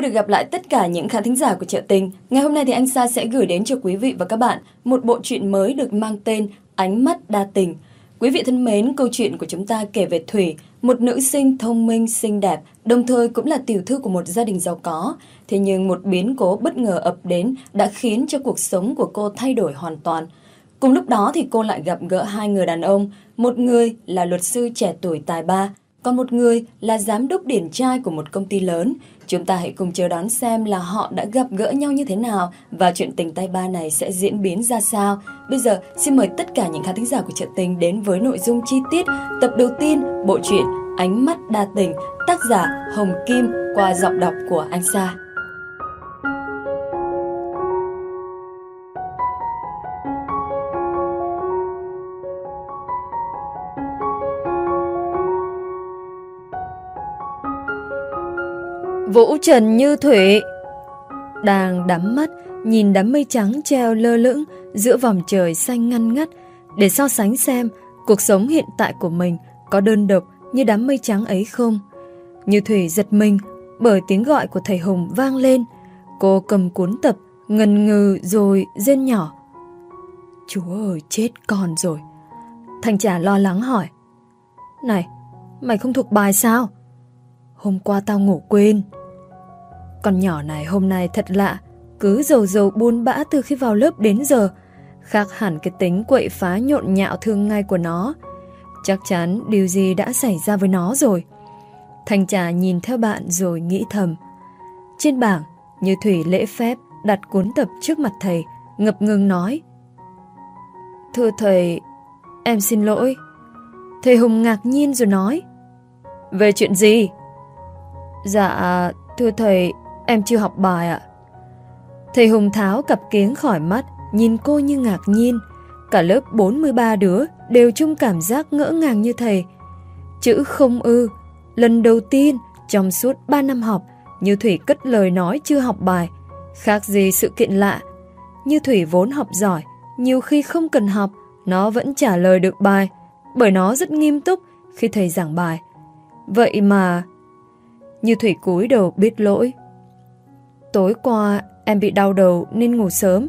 vui được gặp lại tất cả những khán thính giả của Trợ Tình. Ngày hôm nay thì anh Sa sẽ gửi đến cho quý vị và các bạn một bộ truyện mới được mang tên Ánh mắt đa tình. Quý vị thân mến, câu chuyện của chúng ta kể về Thủy, một nữ sinh thông minh, xinh đẹp, đồng thời cũng là tiểu thư của một gia đình giàu có. Thế nhưng một biến cố bất ngờ ập đến đã khiến cho cuộc sống của cô thay đổi hoàn toàn. Cùng lúc đó thì cô lại gặp gỡ hai người đàn ông, một người là luật sư trẻ tuổi tài ba, còn một người là giám đốc điển trai của một công ty lớn. Chúng ta hãy cùng chờ đón xem là họ đã gặp gỡ nhau như thế nào và chuyện tình tay ba này sẽ diễn biến ra sao. Bây giờ, xin mời tất cả những khán thính giả của Trợ Tình đến với nội dung chi tiết tập đầu tiên, bộ truyện Ánh mắt đa tình, tác giả Hồng Kim qua giọng đọc của anh Sa. Vũ Trần Như Thủy Đang đắm mắt, Nhìn đám mây trắng treo lơ lửng Giữa vòng trời xanh ngăn ngắt. Để so sánh xem, Cuộc sống hiện tại của mình Có đơn độc như đám mây trắng ấy không? Như Thủy giật mình Bởi tiếng gọi của thầy Hùng vang lên. Cô cầm cuốn tập Ngần ngừ rồi rên nhỏ. Chúa ơi, chết con rồi. Thanh trà lo lắng hỏi. Này, Mày không thuộc bài sao? Hôm qua tao ngủ quên con nhỏ này hôm nay thật lạ, cứ dầu dầu buôn bã từ khi vào lớp đến giờ, khác hẳn cái tính quậy phá nhộn nhạo thường ngày của nó. Chắc chắn điều gì đã xảy ra với nó rồi. Thanh trà nhìn theo bạn rồi nghĩ thầm. Trên bảng, như Thủy lễ phép đặt cuốn tập trước mặt thầy, ngập ngừng nói. Thưa thầy, em xin lỗi. Thầy Hùng ngạc nhiên rồi nói. Về chuyện gì? Dạ, thưa thầy, Em chưa học bài ạ. Thầy Hùng tháo cặp kiến khỏi mắt, nhìn cô như ngạc nhiên. Cả lớp 43 đứa đều chung cảm giác ngỡ ngàng như thầy. Chữ không ư, lần đầu tiên trong suốt 3 năm học, Như Thủy cất lời nói chưa học bài. Khác gì sự kiện lạ. Như Thủy vốn học giỏi, nhiều khi không cần học, nó vẫn trả lời được bài, bởi nó rất nghiêm túc khi thầy giảng bài. Vậy mà... Như Thủy cúi đầu biết lỗi, Tối qua em bị đau đầu nên ngủ sớm.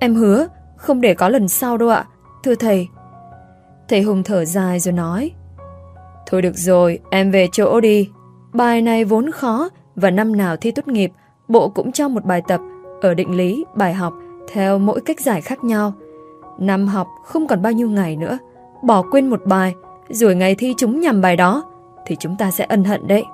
Em hứa không để có lần sau đâu ạ. Thưa thầy. Thầy Hùng thở dài rồi nói. Thôi được rồi, em về chỗ đi. Bài này vốn khó và năm nào thi tốt nghiệp, bộ cũng cho một bài tập ở định lý, bài học theo mỗi cách giải khác nhau. Năm học không còn bao nhiêu ngày nữa. Bỏ quên một bài, rồi ngày thi chúng nhầm bài đó, thì chúng ta sẽ ân hận đấy.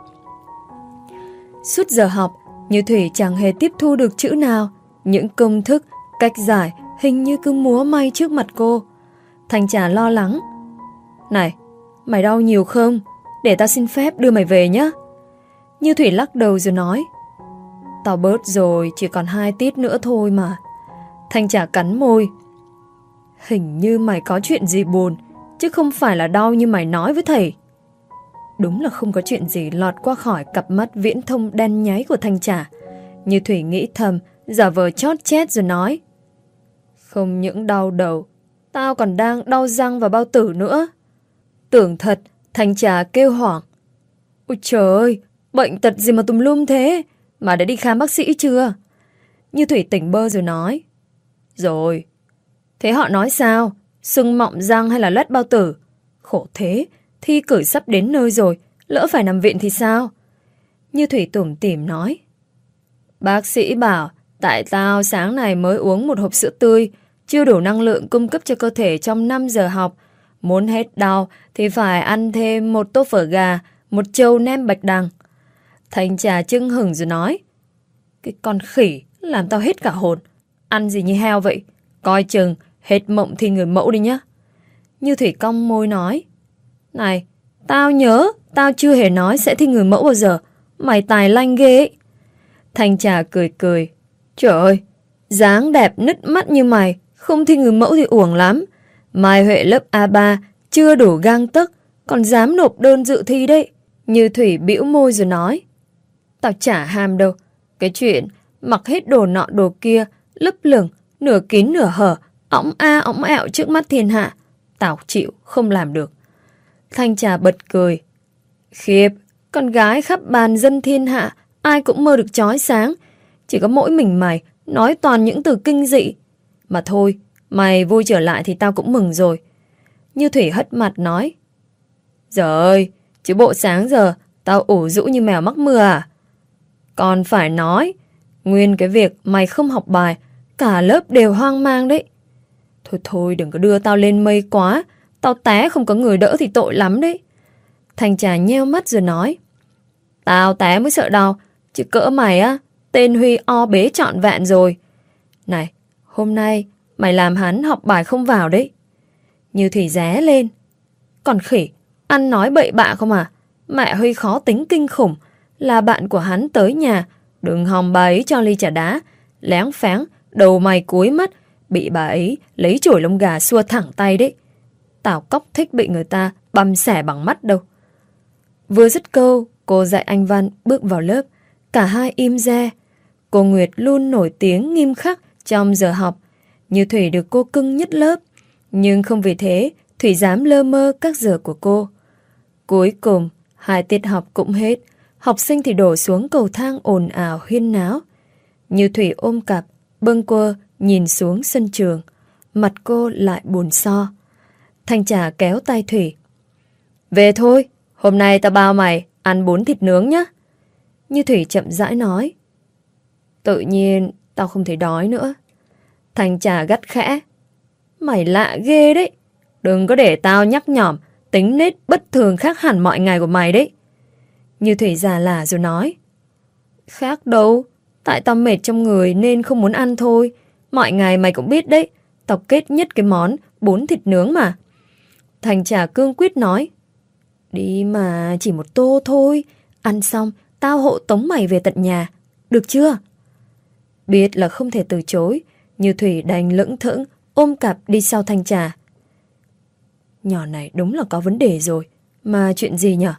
Suốt giờ học, như Thủy chẳng hề tiếp thu được chữ nào, những công thức, cách giải hình như cứ múa may trước mặt cô. Thanh trà lo lắng. Này, mày đau nhiều không? Để tao xin phép đưa mày về nhé. Như Thủy lắc đầu rồi nói. Tao bớt rồi, chỉ còn hai tít nữa thôi mà. Thanh trà cắn môi. Hình như mày có chuyện gì buồn, chứ không phải là đau như mày nói với thầy. Đúng là không có chuyện gì lọt qua khỏi cặp mắt viễn thông đen nháy của Thanh Trà. Như Thủy nghĩ thầm, giả vờ chót chết rồi nói. Không những đau đầu, tao còn đang đau răng và bao tử nữa. Tưởng thật, Thanh Trà kêu hoảng. Ôi trời ơi, bệnh tật gì mà tùm lum thế? Mà đã đi khám bác sĩ chưa? Như Thủy tỉnh bơ rồi nói. Rồi. Thế họ nói sao? Sưng mọng răng hay là lết bao tử? Khổ thế, Thi cử sắp đến nơi rồi, lỡ phải nằm viện thì sao? Như Thủy tủm tỉm nói. Bác sĩ bảo, tại tao sáng này mới uống một hộp sữa tươi, chưa đủ năng lượng cung cấp cho cơ thể trong 5 giờ học. Muốn hết đau thì phải ăn thêm một tô phở gà, một trâu nem bạch đằng. Thanh trà chưng hừng rồi nói. Cái con khỉ làm tao hết cả hồn. Ăn gì như heo vậy? Coi chừng, hết mộng thì người mẫu đi nhá. Như Thủy cong môi nói. Này, tao nhớ, tao chưa hề nói sẽ thi người mẫu bao giờ. Mày tài lanh ghê ấy. Thanh trà cười cười. Trời ơi, dáng đẹp nứt mắt như mày, không thi người mẫu thì uổng lắm. Mai Huệ lớp A3 chưa đủ gang tấc, còn dám nộp đơn dự thi đấy. Như Thủy bĩu môi rồi nói. Tao chả ham đâu. Cái chuyện mặc hết đồ nọ đồ kia, lấp lửng, nửa kín nửa hở, ống a ống ẹo trước mắt thiên hạ. Tao chịu, không làm được. Thanh trà bật cười. Khiếp, con gái khắp bàn dân thiên hạ, ai cũng mơ được chói sáng. Chỉ có mỗi mình mày nói toàn những từ kinh dị. Mà thôi, mày vui trở lại thì tao cũng mừng rồi. Như Thủy hất mặt nói. Giờ ơi, chứ bộ sáng giờ tao ủ rũ như mèo mắc mưa à? Còn phải nói, nguyên cái việc mày không học bài, cả lớp đều hoang mang đấy. Thôi thôi đừng có đưa tao lên mây quá, tao té không có người đỡ thì tội lắm đấy. Thành trà nheo mắt rồi nói. Tao té mới sợ đau, chứ cỡ mày á, tên Huy o bế trọn vẹn rồi. Này, hôm nay mày làm hắn học bài không vào đấy. Như Thủy ré lên. Còn khỉ, ăn nói bậy bạ không à? Mẹ Huy khó tính kinh khủng. Là bạn của hắn tới nhà. Đừng hòng bà ấy cho ly trà đá. Lén pháng, đầu mày cúi mắt. Bị bà ấy lấy chổi lông gà xua thẳng tay đấy. Tào cóc thích bị người ta băm xẻ bằng mắt đâu. Vừa dứt câu, cô dạy anh Văn bước vào lớp. Cả hai im re. Cô Nguyệt luôn nổi tiếng nghiêm khắc trong giờ học. Như Thủy được cô cưng nhất lớp. Nhưng không vì thế, Thủy dám lơ mơ các giờ của cô. Cuối cùng, hai tiết học cũng hết. Học sinh thì đổ xuống cầu thang ồn ào huyên náo. Như Thủy ôm cặp, bâng quơ, nhìn xuống sân trường. Mặt cô lại buồn so. Thanh trà kéo tay Thủy. Về thôi, hôm nay tao bao mày ăn bún thịt nướng nhá. Như Thủy chậm rãi nói. Tự nhiên, tao không thể đói nữa. Thanh trà gắt khẽ. Mày lạ ghê đấy. Đừng có để tao nhắc nhỏm tính nết bất thường khác hẳn mọi ngày của mày đấy. Như Thủy già là rồi nói. Khác đâu, tại tao mệt trong người nên không muốn ăn thôi. Mọi ngày mày cũng biết đấy, tao kết nhất cái món bún thịt nướng mà. Thành trà cương quyết nói. Đi mà, chỉ một tô thôi. Ăn xong, tao hộ tống mày về tận nhà. Được chưa? Biết là không thể từ chối, như Thủy đành lững thững ôm cặp đi sau thanh trà. Nhỏ này đúng là có vấn đề rồi. Mà chuyện gì nhở?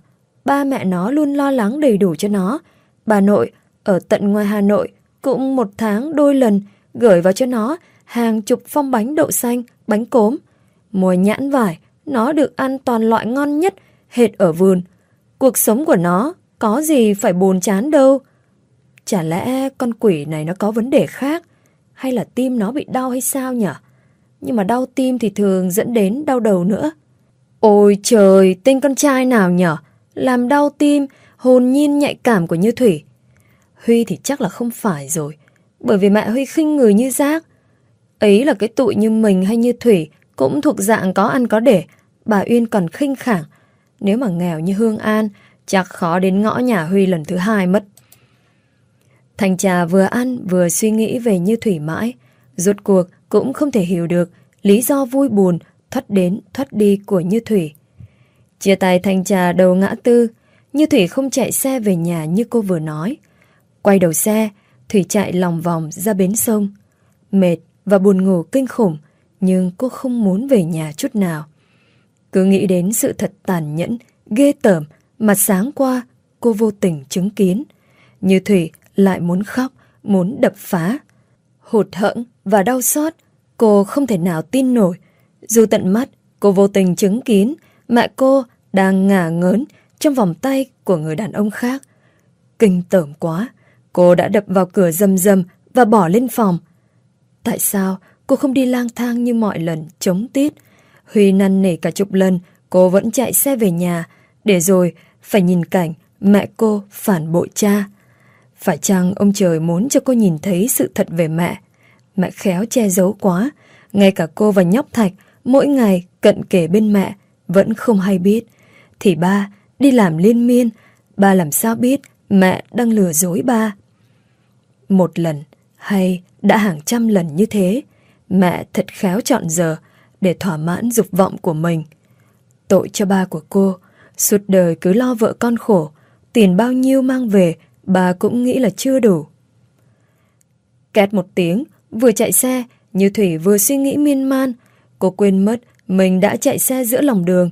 Ba mẹ nó luôn lo lắng đầy đủ cho nó. Bà nội ở tận ngoài Hà Nội cũng một tháng đôi lần gửi vào cho nó hàng chục phong bánh đậu xanh, bánh cốm. Mùa nhãn vải, nó được ăn toàn loại ngon nhất hệt ở vườn. Cuộc sống của nó có gì phải buồn chán đâu. Chả lẽ con quỷ này nó có vấn đề khác? Hay là tim nó bị đau hay sao nhở? Nhưng mà đau tim thì thường dẫn đến đau đầu nữa. Ôi trời, tên con trai nào nhở? Làm đau tim, hồn nhiên nhạy cảm của Như Thủy. Huy thì chắc là không phải rồi. Bởi vì mẹ Huy khinh người như rác. Ấy là cái tụi như mình hay như Thủy cũng thuộc dạng có ăn có để. Bà Uyên còn khinh khẳng. Nếu mà nghèo như Hương An, chắc khó đến ngõ nhà Huy lần thứ hai mất. Thành trà vừa ăn vừa suy nghĩ về Như Thủy mãi. Rốt cuộc cũng không thể hiểu được lý do vui buồn thoát đến thoát đi của Như Thủy. Chia tay thanh trà đầu ngã tư, Như Thủy không chạy xe về nhà như cô vừa nói. Quay đầu xe, Thủy chạy lòng vòng ra bến sông. Mệt và buồn ngủ kinh khủng, nhưng cô không muốn về nhà chút nào. Cứ nghĩ đến sự thật tàn nhẫn, ghê tởm mà sáng qua cô vô tình chứng kiến. Như Thủy lại muốn khóc, muốn đập phá. Hụt hẫng và đau xót, cô không thể nào tin nổi. Dù tận mắt, cô vô tình chứng kiến mẹ cô đang ngả ngớn trong vòng tay của người đàn ông khác. Kinh tởm quá, cô đã đập vào cửa dâm dâm và bỏ lên phòng. Tại sao cô không đi lang thang như mọi lần chống tiết? Huy năn nỉ cả chục lần, cô vẫn chạy xe về nhà, để rồi phải nhìn cảnh mẹ cô phản bội cha. Phải chăng ông trời muốn cho cô nhìn thấy sự thật về mẹ? Mẹ khéo che giấu quá, ngay cả cô và nhóc Thạch mỗi ngày cận kề bên mẹ vẫn không hay biết. Thì ba đi làm liên miên, ba làm sao biết mẹ đang lừa dối ba. Một lần hay đã hàng trăm lần như thế, mẹ thật khéo chọn giờ để thỏa mãn dục vọng của mình. Tội cho ba của cô, suốt đời cứ lo vợ con khổ, tiền bao nhiêu mang về bà cũng nghĩ là chưa đủ. Két một tiếng, vừa chạy xe, Như Thủy vừa suy nghĩ miên man, cô quên mất mình đã chạy xe giữa lòng đường.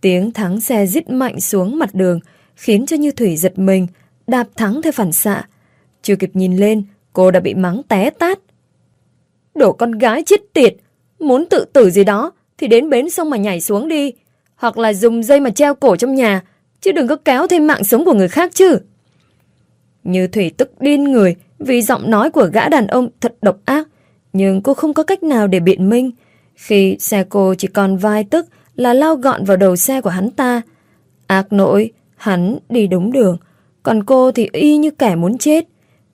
Tiếng thắng xe dít mạnh xuống mặt đường, khiến cho Như Thủy giật mình, đạp thắng theo phản xạ. Chưa kịp nhìn lên, cô đã bị mắng té tát. Đổ con gái chết tiệt, muốn tự tử gì đó thì đến bến sông mà nhảy xuống đi, hoặc là dùng dây mà treo cổ trong nhà, chứ đừng có kéo thêm mạng sống của người khác chứ. Như Thủy tức điên người vì giọng nói của gã đàn ông thật độc ác. Nhưng cô không có cách nào để biện minh. Khi xe cô chỉ còn vài tức là lao gọn vào đầu xe của hắn ta. Ác nỗi, hắn đi đúng đường. Còn cô thì y như kẻ muốn chết.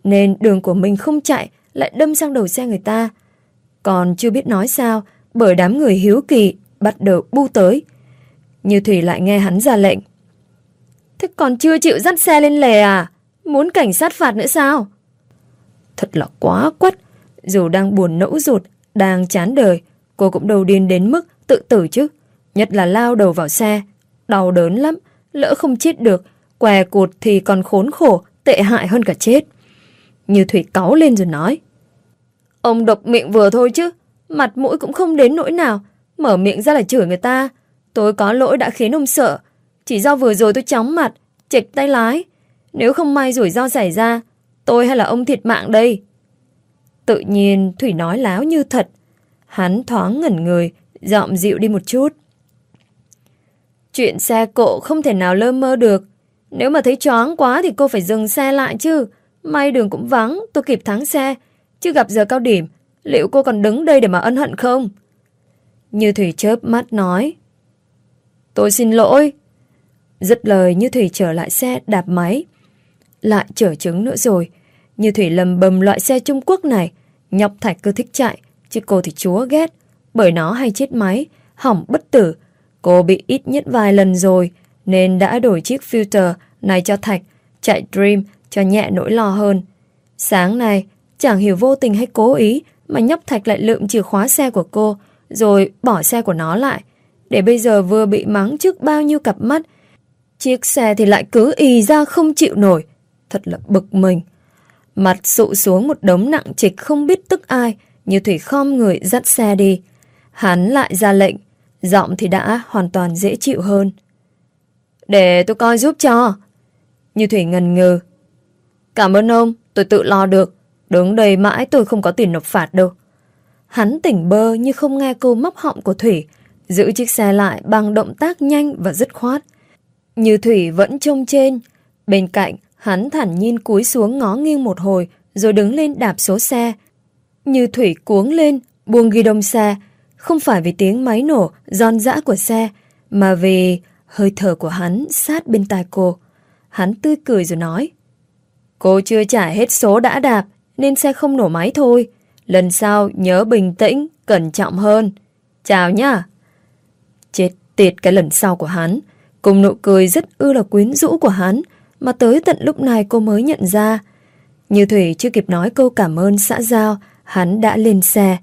Nên đường của mình không chạy lại đâm sang đầu xe người ta. Còn chưa biết nói sao bởi đám người hiếu kỳ bắt đầu bu tới. Như Thủy lại nghe hắn ra lệnh. Thế còn chưa chịu dắt xe lên lề à? Muốn cảnh sát phạt nữa sao? Thật là quá quất. Dù đang buồn nẫu ruột, đang chán đời, cô cũng đầu điên đến mức tự tử chứ. Nhất là lao đầu vào xe. Đau đớn lắm, lỡ không chết được, què cụt thì còn khốn khổ, tệ hại hơn cả chết. Như Thủy cáu lên rồi nói. Ông độc miệng vừa thôi chứ, mặt mũi cũng không đến nỗi nào, mở miệng ra là chửi người ta. Tôi có lỗi đã khiến ông sợ, chỉ do vừa rồi tôi chóng mặt, chệch tay lái. Nếu không may rủi ro xảy ra, tôi hay là ông thiệt mạng đây? Tự nhiên Thủy nói láo như thật. Hắn thoáng ngẩn người, dọm dịu đi một chút. Chuyện xe cộ không thể nào lơ mơ được. Nếu mà thấy choáng quá thì cô phải dừng xe lại chứ. May đường cũng vắng, tôi kịp thắng xe. Chứ gặp giờ cao điểm, liệu cô còn đứng đây để mà ân hận không? Như Thủy chớp mắt nói. Tôi xin lỗi. Dứt lời Như Thủy trở lại xe đạp máy. Lại trở trứng nữa rồi. Như Thủy lầm bầm loại xe Trung Quốc này. Nhọc thạch cứ thích chạy, chứ cô thì chúa ghét. Bởi nó hay chết máy, hỏng bất tử. Cô bị ít nhất vài lần rồi, nên đã đổi chiếc filter này cho Thạch, chạy Dream cho nhẹ nỗi lo hơn. Sáng nay, chẳng hiểu vô tình hay cố ý mà nhóc Thạch lại lượm chìa khóa xe của cô, rồi bỏ xe của nó lại. Để bây giờ vừa bị mắng trước bao nhiêu cặp mắt, chiếc xe thì lại cứ y ra không chịu nổi. Thật là bực mình. Mặt sụ xuống một đống nặng trịch không biết tức ai, như Thủy khom người dắt xe đi. Hắn lại ra lệnh, giọng thì đã hoàn toàn dễ chịu hơn. Để tôi coi giúp cho. Như Thủy ngần ngừ. Cảm ơn ông, tôi tự lo được. Đứng đây mãi tôi không có tiền nộp phạt đâu. Hắn tỉnh bơ như không nghe câu móc họng của Thủy, giữ chiếc xe lại bằng động tác nhanh và dứt khoát. Như Thủy vẫn trông trên, bên cạnh hắn thản nhiên cúi xuống ngó nghiêng một hồi rồi đứng lên đạp số xe. Như Thủy cuống lên, buông ghi đông xe, không phải vì tiếng máy nổ, giòn giã của xe, mà vì hơi thở của hắn sát bên tai cô. Hắn tươi cười rồi nói. Cô chưa trả hết số đã đạp, nên xe không nổ máy thôi. Lần sau nhớ bình tĩnh, cẩn trọng hơn. Chào nhá. Chết tiệt cái lần sau của hắn. Cùng nụ cười rất ư là quyến rũ của hắn, mà tới tận lúc này cô mới nhận ra. Như Thủy chưa kịp nói câu cảm ơn xã giao, hắn đã lên xe.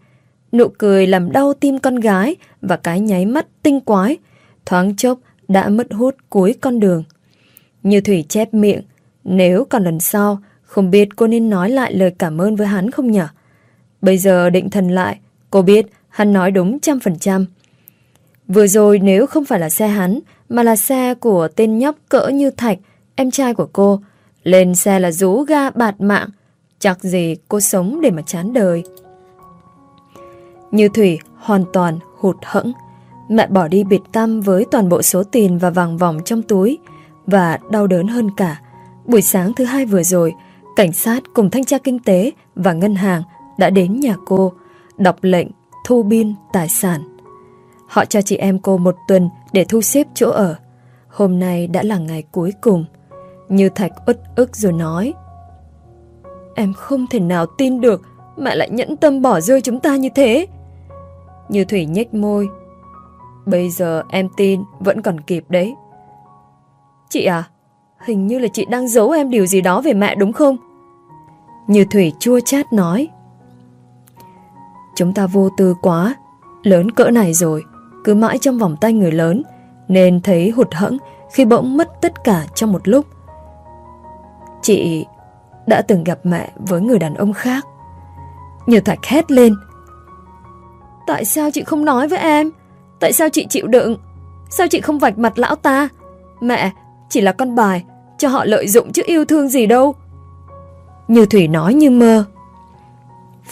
Nụ cười làm đau tim con gái và cái nháy mắt tinh quái, thoáng chốc đã mất hút cuối con đường. Như Thủy chép miệng, nếu còn lần sau, không biết cô nên nói lại lời cảm ơn với hắn không nhở? Bây giờ định thần lại, cô biết hắn nói đúng trăm phần trăm. Vừa rồi nếu không phải là xe hắn, mà là xe của tên nhóc cỡ như Thạch, em trai của cô, lên xe là rú ga bạt mạng, chắc gì cô sống để mà chán đời. Như Thủy hoàn toàn hụt hẫng. Mẹ bỏ đi biệt tâm với toàn bộ số tiền và vàng vòng trong túi và đau đớn hơn cả. Buổi sáng thứ hai vừa rồi, cảnh sát cùng thanh tra kinh tế và ngân hàng đã đến nhà cô, đọc lệnh thu biên tài sản. Họ cho chị em cô một tuần để thu xếp chỗ ở. Hôm nay đã là ngày cuối cùng. Như Thạch uất ức rồi nói. Em không thể nào tin được mẹ lại nhẫn tâm bỏ rơi chúng ta như thế. Như Thủy nhếch môi. Bây giờ em tin vẫn còn kịp đấy. Chị à, hình như là chị đang giấu em điều gì đó về mẹ đúng không? Như Thủy chua chát nói. Chúng ta vô tư quá, lớn cỡ này rồi, cứ mãi trong vòng tay người lớn, nên thấy hụt hẫng khi bỗng mất tất cả trong một lúc. Chị đã từng gặp mẹ với người đàn ông khác. Như Thạch hét lên. Tại sao chị không nói với em? Tại sao chị chịu đựng? Sao chị không vạch mặt lão ta? Mẹ, chỉ là con bài, cho họ lợi dụng chứ yêu thương gì đâu. Như Thủy nói như mơ.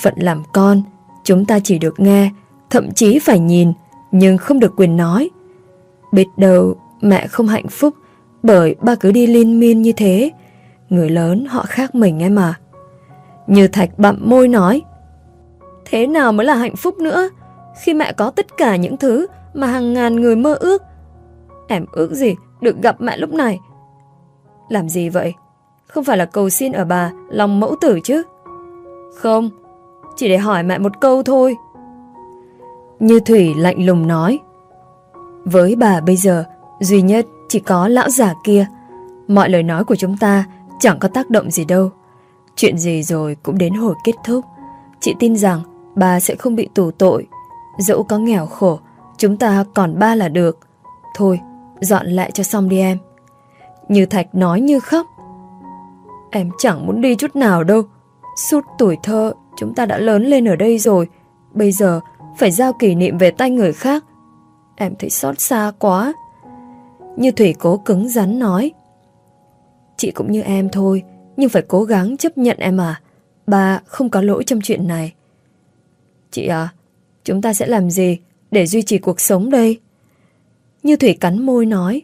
Phận làm con, chúng ta chỉ được nghe, thậm chí phải nhìn, nhưng không được quyền nói. Biết đâu mẹ không hạnh phúc bởi ba cứ đi liên miên như thế. Người lớn họ khác mình em mà. Như Thạch bặm môi nói. Thế nào mới là hạnh phúc nữa? Khi mẹ có tất cả những thứ mà hàng ngàn người mơ ước. Em ước gì được gặp mẹ lúc này? Làm gì vậy? Không phải là cầu xin ở bà lòng mẫu tử chứ? Không, chỉ để hỏi mẹ một câu thôi. Như Thủy lạnh lùng nói. Với bà bây giờ, duy nhất chỉ có lão già kia. Mọi lời nói của chúng ta chẳng có tác động gì đâu. Chuyện gì rồi cũng đến hồi kết thúc. Chị tin rằng bà sẽ không bị tù tội. Dẫu có nghèo khổ, chúng ta còn ba là được. Thôi, dọn lại cho xong đi em. Như Thạch nói như khóc. Em chẳng muốn đi chút nào đâu. Suốt tuổi thơ, chúng ta đã lớn lên ở đây rồi. Bây giờ, phải giao kỷ niệm về tay người khác. Em thấy xót xa quá. Như Thủy cố cứng rắn nói. Chị cũng như em thôi, nhưng phải cố gắng chấp nhận em à. Ba không có lỗi trong chuyện này. Chị à, chúng ta sẽ làm gì để duy trì cuộc sống đây? Như Thủy cắn môi nói.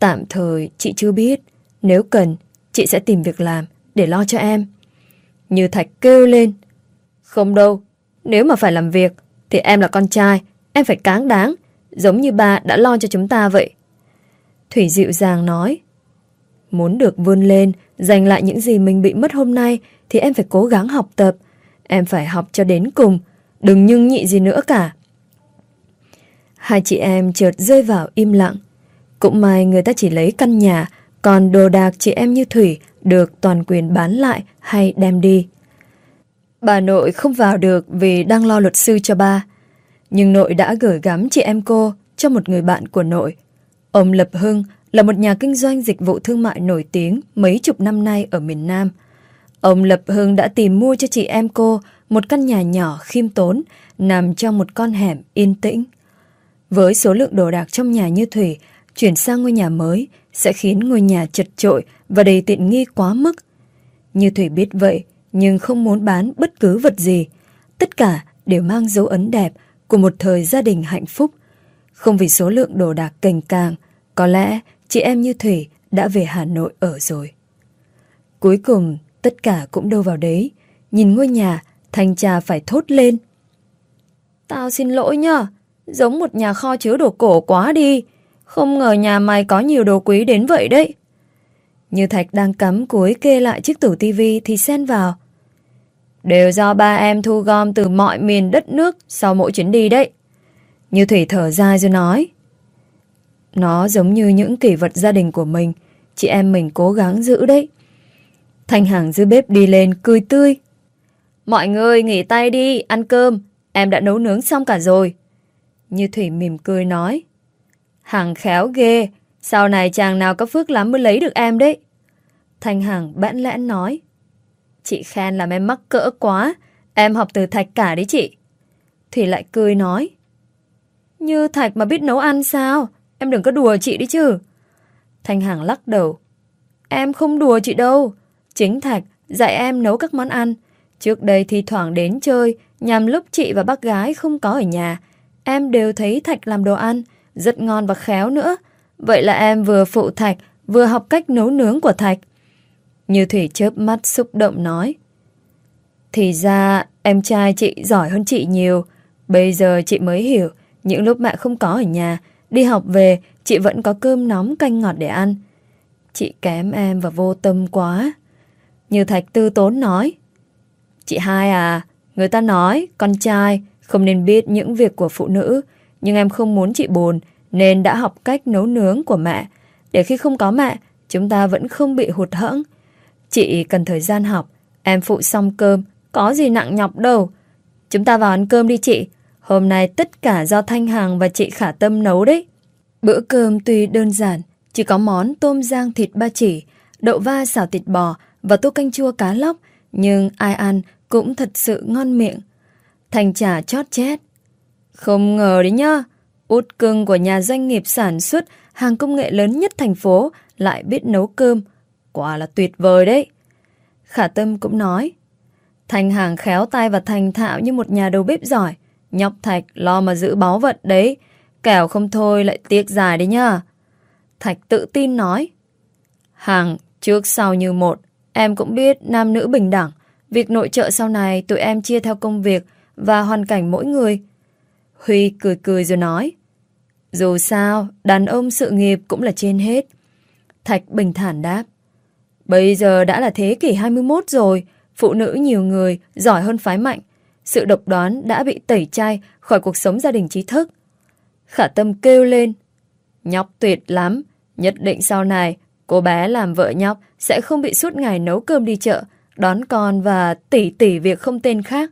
Tạm thời chị chưa biết, nếu cần, chị sẽ tìm việc làm để lo cho em. Như Thạch kêu lên. Không đâu, nếu mà phải làm việc, thì em là con trai, em phải cáng đáng, giống như ba đã lo cho chúng ta vậy. Thủy dịu dàng nói. Muốn được vươn lên, giành lại những gì mình bị mất hôm nay, thì em phải cố gắng học tập. Em phải học cho đến cùng, đừng nhưng nhị gì nữa cả. Hai chị em chợt rơi vào im lặng. Cũng may người ta chỉ lấy căn nhà, còn đồ đạc chị em như Thủy được toàn quyền bán lại hay đem đi. Bà nội không vào được vì đang lo luật sư cho ba. Nhưng nội đã gửi gắm chị em cô cho một người bạn của nội. Ông Lập Hưng là một nhà kinh doanh dịch vụ thương mại nổi tiếng mấy chục năm nay ở miền Nam. Ông Lập Hưng đã tìm mua cho chị em cô một căn nhà nhỏ khiêm tốn nằm trong một con hẻm yên tĩnh. Với số lượng đồ đạc trong nhà như Thủy, chuyển sang ngôi nhà mới sẽ khiến ngôi nhà chật trội và đầy tiện nghi quá mức. Như Thủy biết vậy, nhưng không muốn bán bất cứ vật gì. Tất cả đều mang dấu ấn đẹp của một thời gia đình hạnh phúc. Không vì số lượng đồ đạc cành càng, có lẽ chị em như Thủy đã về Hà Nội ở rồi. Cuối cùng, tất cả cũng đâu vào đấy. Nhìn ngôi nhà, thanh trà phải thốt lên. Tao xin lỗi nhá, giống một nhà kho chứa đồ cổ quá đi. Không ngờ nhà mày có nhiều đồ quý đến vậy đấy. Như Thạch đang cắm cúi kê lại chiếc tủ tivi thì xen vào. Đều do ba em thu gom từ mọi miền đất nước sau mỗi chuyến đi đấy. Như Thủy thở dài rồi nói. Nó giống như những kỷ vật gia đình của mình, chị em mình cố gắng giữ đấy. Thanh Hằng dưới bếp đi lên cười tươi. Mọi người nghỉ tay đi, ăn cơm, em đã nấu nướng xong cả rồi. Như Thủy mỉm cười nói. Hằng khéo ghê, sau này chàng nào có phước lắm mới lấy được em đấy. Thanh Hằng bẽn lẽn nói. Chị khen làm em mắc cỡ quá, em học từ Thạch cả đấy chị. Thủy lại cười nói. Như Thạch mà biết nấu ăn sao? Em đừng có đùa chị đi chứ. Thanh Hằng lắc đầu. Em không đùa chị đâu. Chính Thạch dạy em nấu các món ăn. Trước đây thì thoảng đến chơi, nhằm lúc chị và bác gái không có ở nhà. Em đều thấy Thạch làm đồ ăn, rất ngon và khéo nữa. Vậy là em vừa phụ Thạch, vừa học cách nấu nướng của Thạch. Như Thủy chớp mắt xúc động nói. Thì ra em trai chị giỏi hơn chị nhiều. Bây giờ chị mới hiểu, những lúc mẹ không có ở nhà, đi học về, chị vẫn có cơm nóng canh ngọt để ăn. Chị kém em và vô tâm quá. Như Thạch tư tốn nói. Chị hai à, người ta nói con trai không nên biết những việc của phụ nữ, nhưng em không muốn chị buồn nên đã học cách nấu nướng của mẹ. Để khi không có mẹ, chúng ta vẫn không bị hụt hẫng. Chị cần thời gian học, em phụ xong cơm, có gì nặng nhọc đâu. Chúng ta vào ăn cơm đi chị. Hôm nay tất cả do Thanh Hằng và chị Khả Tâm nấu đấy. Bữa cơm tuy đơn giản, chỉ có món tôm rang thịt ba chỉ, đậu va xào thịt bò và tô canh chua cá lóc, nhưng ai ăn cũng thật sự ngon miệng. Thành trà chót chét. Không ngờ đấy nhá, út cưng của nhà doanh nghiệp sản xuất hàng công nghệ lớn nhất thành phố lại biết nấu cơm. Quả là tuyệt vời đấy. Khả Tâm cũng nói. Thành hàng khéo tay và thành thạo như một nhà đầu bếp giỏi. nhọc Thạch lo mà giữ báu vật đấy. Kẻo không thôi lại tiếc dài đấy nhá. Thạch tự tin nói. Hàng Trước sau như một, em cũng biết nam nữ bình đẳng. Việc nội trợ sau này tụi em chia theo công việc và hoàn cảnh mỗi người. Huy cười cười rồi nói. Dù sao, đàn ông sự nghiệp cũng là trên hết. Thạch bình thản đáp. Bây giờ đã là thế kỷ 21 rồi, phụ nữ nhiều người, giỏi hơn phái mạnh. Sự độc đoán đã bị tẩy chay khỏi cuộc sống gia đình trí thức. Khả tâm kêu lên. Nhóc tuyệt lắm, nhất định sau này cô bé làm vợ nhóc sẽ không bị suốt ngày nấu cơm đi chợ, đón con và tỉ tỉ việc không tên khác.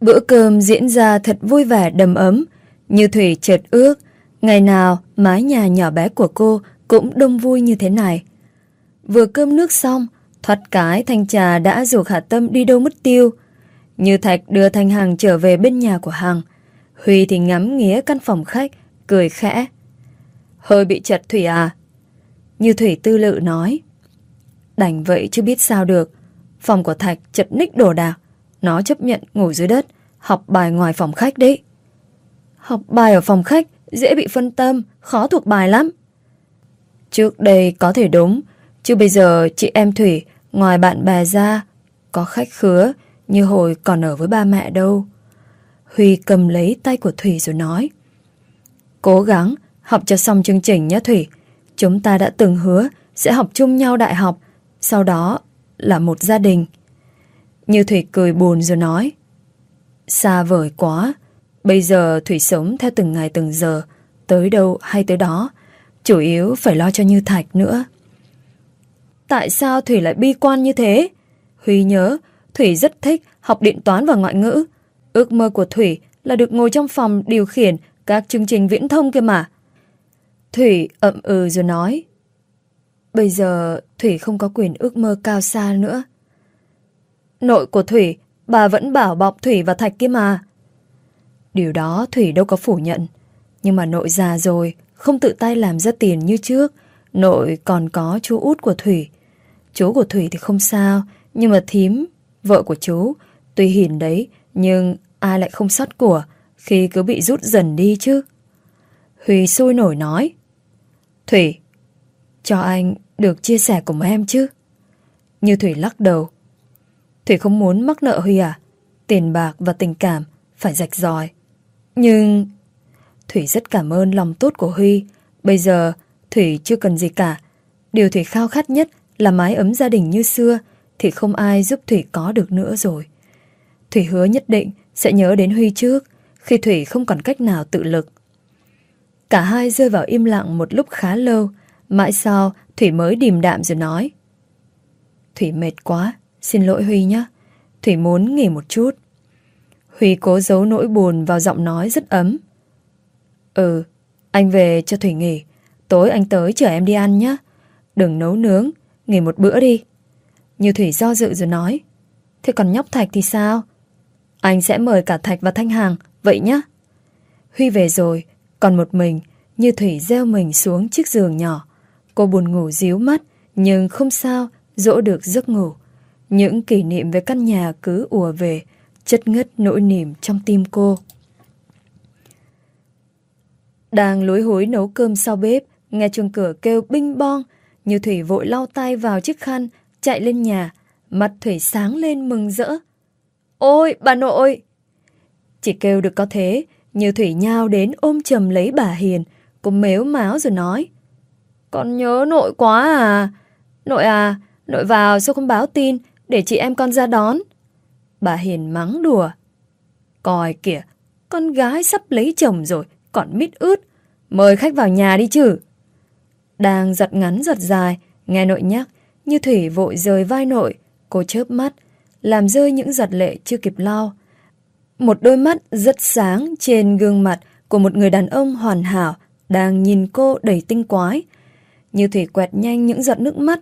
Bữa cơm diễn ra thật vui vẻ đầm ấm, như Thủy chợt ước, ngày nào mái nhà nhỏ bé của cô cũng đông vui như thế này. Vừa cơm nước xong, thoát cái Thanh Trà đã rủ Khả Tâm đi đâu mất tiêu. Như Thạch đưa Thanh Hằng trở về bên nhà của Hằng. Huy thì ngắm nghía căn phòng khách, cười khẽ. Hơi bị chật Thủy à? Như Thủy tư lự nói. Đành vậy chứ biết sao được. Phòng của Thạch chật ních đồ đạc. Nó chấp nhận ngủ dưới đất, học bài ngoài phòng khách đấy. Học bài ở phòng khách dễ bị phân tâm, khó thuộc bài lắm. Trước đây có thể đúng, chứ bây giờ chị em Thủy ngoài bạn bè ra có khách khứa như hồi còn ở với ba mẹ đâu. Huy cầm lấy tay của Thủy rồi nói Cố gắng học cho xong chương trình nhé Thủy. Chúng ta đã từng hứa sẽ học chung nhau đại học, sau đó là một gia đình. Như Thủy cười buồn rồi nói Xa vời quá, bây giờ Thủy sống theo từng ngày từng giờ, tới đâu hay tới đó, chủ yếu phải lo cho Như Thạch nữa. Tại sao Thủy lại bi quan như thế? Huy nhớ, Thủy rất thích học điện toán và ngoại ngữ. Ước mơ của Thủy là được ngồi trong phòng điều khiển các chương trình viễn thông kia mà. Thủy ậm ừ rồi nói. Bây giờ Thủy không có quyền ước mơ cao xa nữa. Nội của Thủy, bà vẫn bảo bọc Thủy và Thạch kia mà. Điều đó Thủy đâu có phủ nhận. Nhưng mà nội già rồi, không tự tay làm ra tiền như trước. Nội còn có chú út của Thủy. Chú của Thủy thì không sao, nhưng mà thím, vợ của chú, tuy hiền đấy, nhưng ai lại không sót của khi cứ bị rút dần đi chứ. Huy sôi nổi nói. Thủy, cho anh được chia sẻ cùng em chứ. Như Thủy lắc đầu. Thủy không muốn mắc nợ Huy à? Tiền bạc và tình cảm phải rạch ròi. Nhưng... Thủy rất cảm ơn lòng tốt của Huy. Bây giờ Thủy chưa cần gì cả. Điều Thủy khao khát nhất là mái ấm gia đình như xưa thì không ai giúp Thủy có được nữa rồi. Thủy hứa nhất định sẽ nhớ đến Huy trước khi Thủy không còn cách nào tự lực. Cả hai rơi vào im lặng một lúc khá lâu, mãi sau Thủy mới điềm đạm rồi nói. Thủy mệt quá, xin lỗi Huy nhé. Thủy muốn nghỉ một chút. Huy cố giấu nỗi buồn vào giọng nói rất ấm. Ừ, anh về cho Thủy nghỉ. Tối anh tới chở em đi ăn nhé. Đừng nấu nướng, nghỉ một bữa đi. Như Thủy do dự rồi nói. Thế còn nhóc Thạch thì sao? Anh sẽ mời cả Thạch và Thanh Hằng, vậy nhá. Huy về rồi, còn một mình, Như Thủy gieo mình xuống chiếc giường nhỏ. Cô buồn ngủ díu mắt, nhưng không sao, dỗ được giấc ngủ. Những kỷ niệm về căn nhà cứ ùa về, chất ngất nỗi niềm trong tim cô. Đang lối hối nấu cơm sau bếp, nghe chuông cửa kêu binh bong, Như Thủy vội lau tay vào chiếc khăn, chạy lên nhà, mặt Thủy sáng lên mừng rỡ. Ôi, bà nội! Chỉ kêu được có thế, như Thủy nhao đến ôm chầm lấy bà Hiền, cô mếu máo rồi nói. Con nhớ nội quá à. Nội à, nội vào sao không báo tin để chị em con ra đón. Bà Hiền mắng đùa. Coi kìa, con gái sắp lấy chồng rồi, còn mít ướt. Mời khách vào nhà đi chứ. Đang giật ngắn giật dài, nghe nội nhắc, như Thủy vội rời vai nội, cô chớp mắt, làm rơi những giật lệ chưa kịp lau. Một đôi mắt rất sáng trên gương mặt của một người đàn ông hoàn hảo đang nhìn cô đầy tinh quái. Như Thủy quẹt nhanh những giọt nước mắt.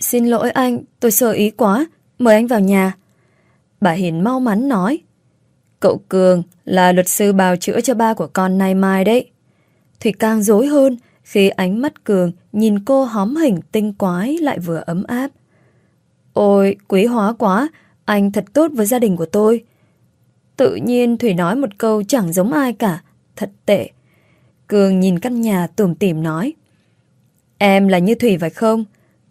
Xin lỗi anh, tôi sơ ý quá, mời anh vào nhà. Bà Hiền mau mắn nói. Cậu Cường là luật sư bào chữa cho ba của con nay mai đấy. Thủy càng dối hơn khi ánh mắt Cường nhìn cô hóm hình tinh quái lại vừa ấm áp. Ôi, quý hóa quá, anh thật tốt với gia đình của tôi. Tự nhiên Thủy nói một câu chẳng giống ai cả, thật tệ. Cường nhìn căn nhà tủm tỉm nói. Em là như Thủy phải không?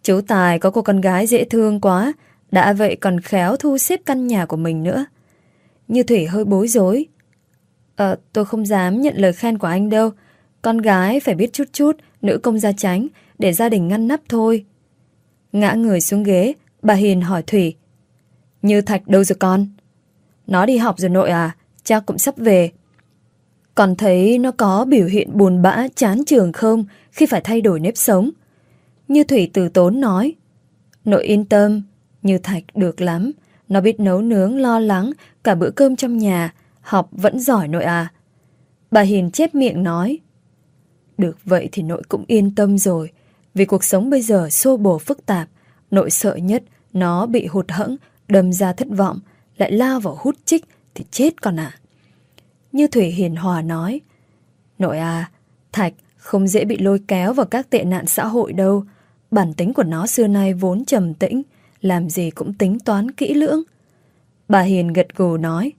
Chú Tài có cô con gái dễ thương quá, đã vậy còn khéo thu xếp căn nhà của mình nữa. Như Thủy hơi bối rối. Ờ, tôi không dám nhận lời khen của anh đâu. Con gái phải biết chút chút, nữ công gia tránh, để gia đình ngăn nắp thôi. Ngã người xuống ghế, bà Hiền hỏi Thủy. Như Thạch đâu rồi con? Nó đi học rồi nội à, Cha cũng sắp về. Còn thấy nó có biểu hiện buồn bã, chán trường không khi phải thay đổi nếp sống. Như Thủy từ tốn nói. Nội yên tâm, Như Thạch được lắm. Nó biết nấu nướng, lo lắng, cả bữa cơm trong nhà, học vẫn giỏi nội à. Bà Hiền chép miệng nói. Được vậy thì nội cũng yên tâm rồi. Vì cuộc sống bây giờ xô bồ phức tạp, nội sợ nhất nó bị hụt hẫng, đâm ra thất vọng, lại lao vào hút chích thì chết con ạ. Như Thủy hiền hòa nói, nội à, Thạch không dễ bị lôi kéo vào các tệ nạn xã hội đâu. Bản tính của nó xưa nay vốn trầm tĩnh, làm gì cũng tính toán kỹ lưỡng. Bà Hiền gật gù nói,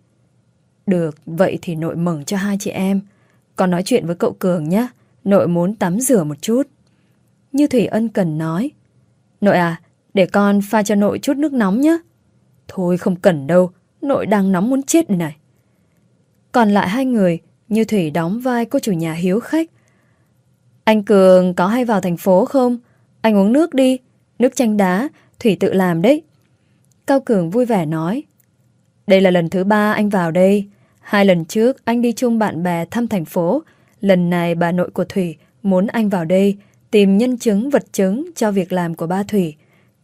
được, vậy thì nội mừng cho hai chị em. Con nói chuyện với cậu Cường nhé, nội muốn tắm rửa một chút. Như Thủy ân cần nói, nội à, để con pha cho nội chút nước nóng nhé. Thôi không cần đâu, nội đang nóng muốn chết đây này. Còn lại hai người, Như Thủy đóng vai cô chủ nhà hiếu khách. Anh Cường có hay vào thành phố không? Anh uống nước đi, nước chanh đá, Thủy tự làm đấy. Cao Cường vui vẻ nói. Đây là lần thứ ba anh vào đây. Hai lần trước anh đi chung bạn bè thăm thành phố. Lần này bà nội của Thủy muốn anh vào đây tìm nhân chứng vật chứng cho việc làm của ba Thủy.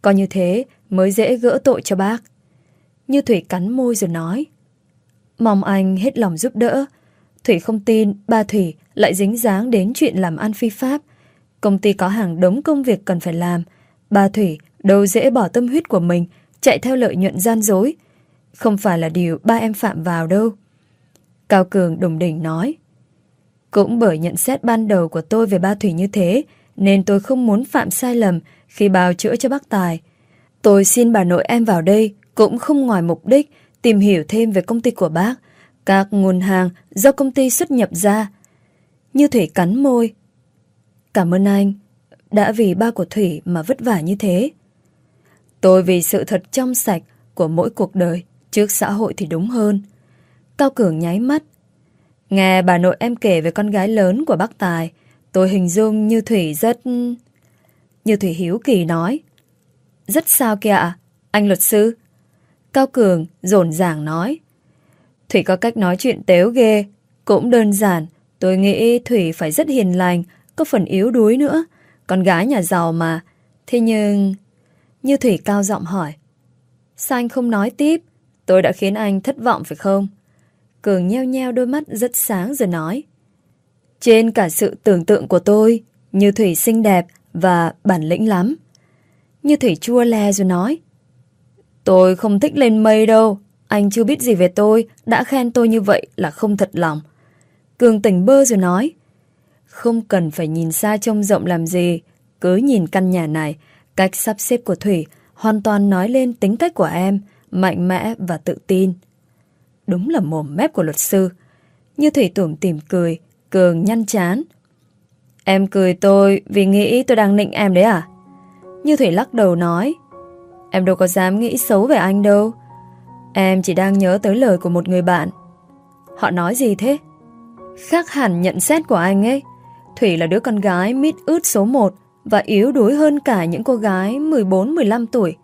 Coi như thế mới dễ gỡ tội cho bác. Như Thủy cắn môi rồi nói. Mong anh hết lòng giúp đỡ. Thủy không tin ba Thủy lại dính dáng đến chuyện làm ăn phi pháp. Công ty có hàng đống công việc cần phải làm. bà Thủy đâu dễ bỏ tâm huyết của mình chạy theo lợi nhuận gian dối. Không phải là điều ba em phạm vào đâu. Cao Cường đồng đỉnh nói. Cũng bởi nhận xét ban đầu của tôi về ba Thủy như thế, nên tôi không muốn phạm sai lầm khi bào chữa cho bác Tài. Tôi xin bà nội em vào đây cũng không ngoài mục đích tìm hiểu thêm về công ty của bác, các nguồn hàng do công ty xuất nhập ra. Như Thủy cắn môi. Cảm ơn anh, đã vì ba của Thủy mà vất vả như thế. Tôi vì sự thật trong sạch của mỗi cuộc đời, trước xã hội thì đúng hơn. Cao Cường nháy mắt. Nghe bà nội em kể về con gái lớn của bác Tài, tôi hình dung như Thủy rất... Như Thủy Hiếu Kỳ nói. Rất sao kìa ạ, anh luật sư? Cao Cường dồn dàng nói. Thủy có cách nói chuyện tếu ghê, cũng đơn giản. Tôi nghĩ Thủy phải rất hiền lành, có phần yếu đuối nữa. Con gái nhà giàu mà. Thế nhưng... Như Thủy cao giọng hỏi. Sao anh không nói tiếp? Tôi đã khiến anh thất vọng phải không? Cường nheo nheo đôi mắt rất sáng rồi nói. Trên cả sự tưởng tượng của tôi, Như Thủy xinh đẹp và bản lĩnh lắm. Như Thủy chua le rồi nói. Tôi không thích lên mây đâu. Anh chưa biết gì về tôi, đã khen tôi như vậy là không thật lòng. Cường tỉnh bơ rồi nói. Không cần phải nhìn xa trông rộng làm gì. Cứ nhìn căn nhà này, cách sắp xếp của Thủy hoàn toàn nói lên tính cách của em, mạnh mẽ và tự tin. Đúng là mồm mép của luật sư. Như Thủy tủm tỉm cười, Cường nhăn chán. Em cười tôi vì nghĩ tôi đang nịnh em đấy à? Như Thủy lắc đầu nói. Em đâu có dám nghĩ xấu về anh đâu. Em chỉ đang nhớ tới lời của một người bạn. Họ nói gì thế? Khác hẳn nhận xét của anh ấy. Thủy là đứa con gái mít ướt số 1 và yếu đuối hơn cả những cô gái 14-15 tuổi.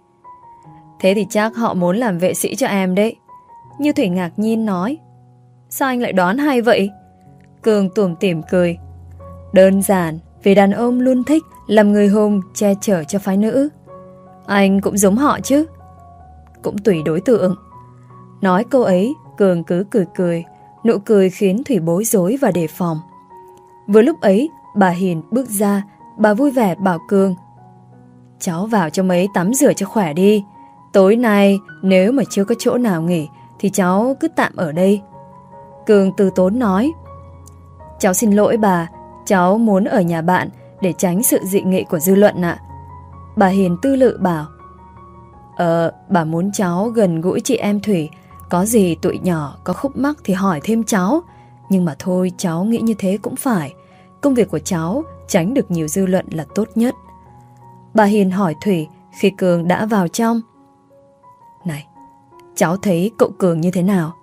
Thế thì chắc họ muốn làm vệ sĩ cho em đấy. Như Thủy ngạc nhiên nói. Sao anh lại đoán hay vậy? Cường tủm tỉm cười. Đơn giản, vì đàn ông luôn thích làm người hùng che chở cho phái nữ. Anh cũng giống họ chứ. Cũng tùy đối tượng. Nói câu ấy, Cường cứ cười cười, nụ cười khiến Thủy bối rối và đề phòng. Vừa lúc ấy, bà Hiền bước ra, bà vui vẻ bảo Cường. Cháu vào cho mấy tắm rửa cho khỏe đi. Tối nay, nếu mà chưa có chỗ nào nghỉ, thì cháu cứ tạm ở đây. Cường từ tốn nói. Cháu xin lỗi bà, cháu muốn ở nhà bạn để tránh sự dị nghị của dư luận ạ. Bà Hiền tư lự bảo Ờ, bà muốn cháu gần gũi chị em Thủy Có gì tụi nhỏ có khúc mắc thì hỏi thêm cháu Nhưng mà thôi cháu nghĩ như thế cũng phải Công việc của cháu tránh được nhiều dư luận là tốt nhất Bà Hiền hỏi Thủy khi Cường đã vào trong. Này, cháu thấy cậu Cường như thế nào?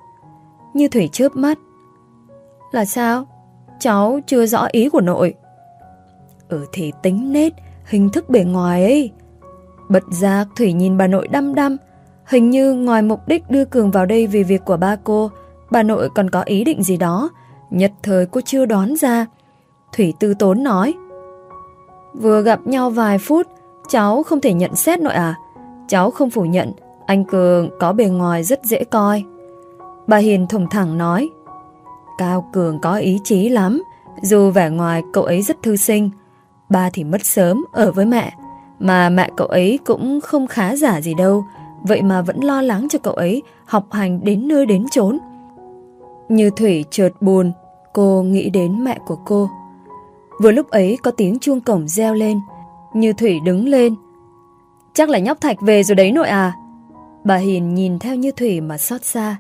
Như Thủy chớp mắt. Là sao? Cháu chưa rõ ý của nội. Ừ thì tính nết, hình thức bề ngoài ấy. Bật giác Thủy nhìn bà nội đăm đăm. Hình như ngoài mục đích đưa Cường vào đây vì việc của ba cô, bà nội còn có ý định gì đó. Nhật thời cô chưa đoán ra. Thủy tư tốn nói. Vừa gặp nhau vài phút, cháu không thể nhận xét nội à. Cháu không phủ nhận, anh Cường có bề ngoài rất dễ coi. Bà Hiền thùng thẳng nói. Cao Cường có ý chí lắm, dù vẻ ngoài cậu ấy rất thư sinh. Ba thì mất sớm, ở với mẹ. Mà mẹ cậu ấy cũng không khá giả gì đâu, vậy mà vẫn lo lắng cho cậu ấy học hành đến nơi đến chốn. Như Thủy chợt buồn, cô nghĩ đến mẹ của cô. Vừa lúc ấy có tiếng chuông cổng reo lên, Như Thủy đứng lên. Chắc là nhóc Thạch về rồi đấy nội à. Bà Hiền nhìn theo Như Thủy mà xót xa.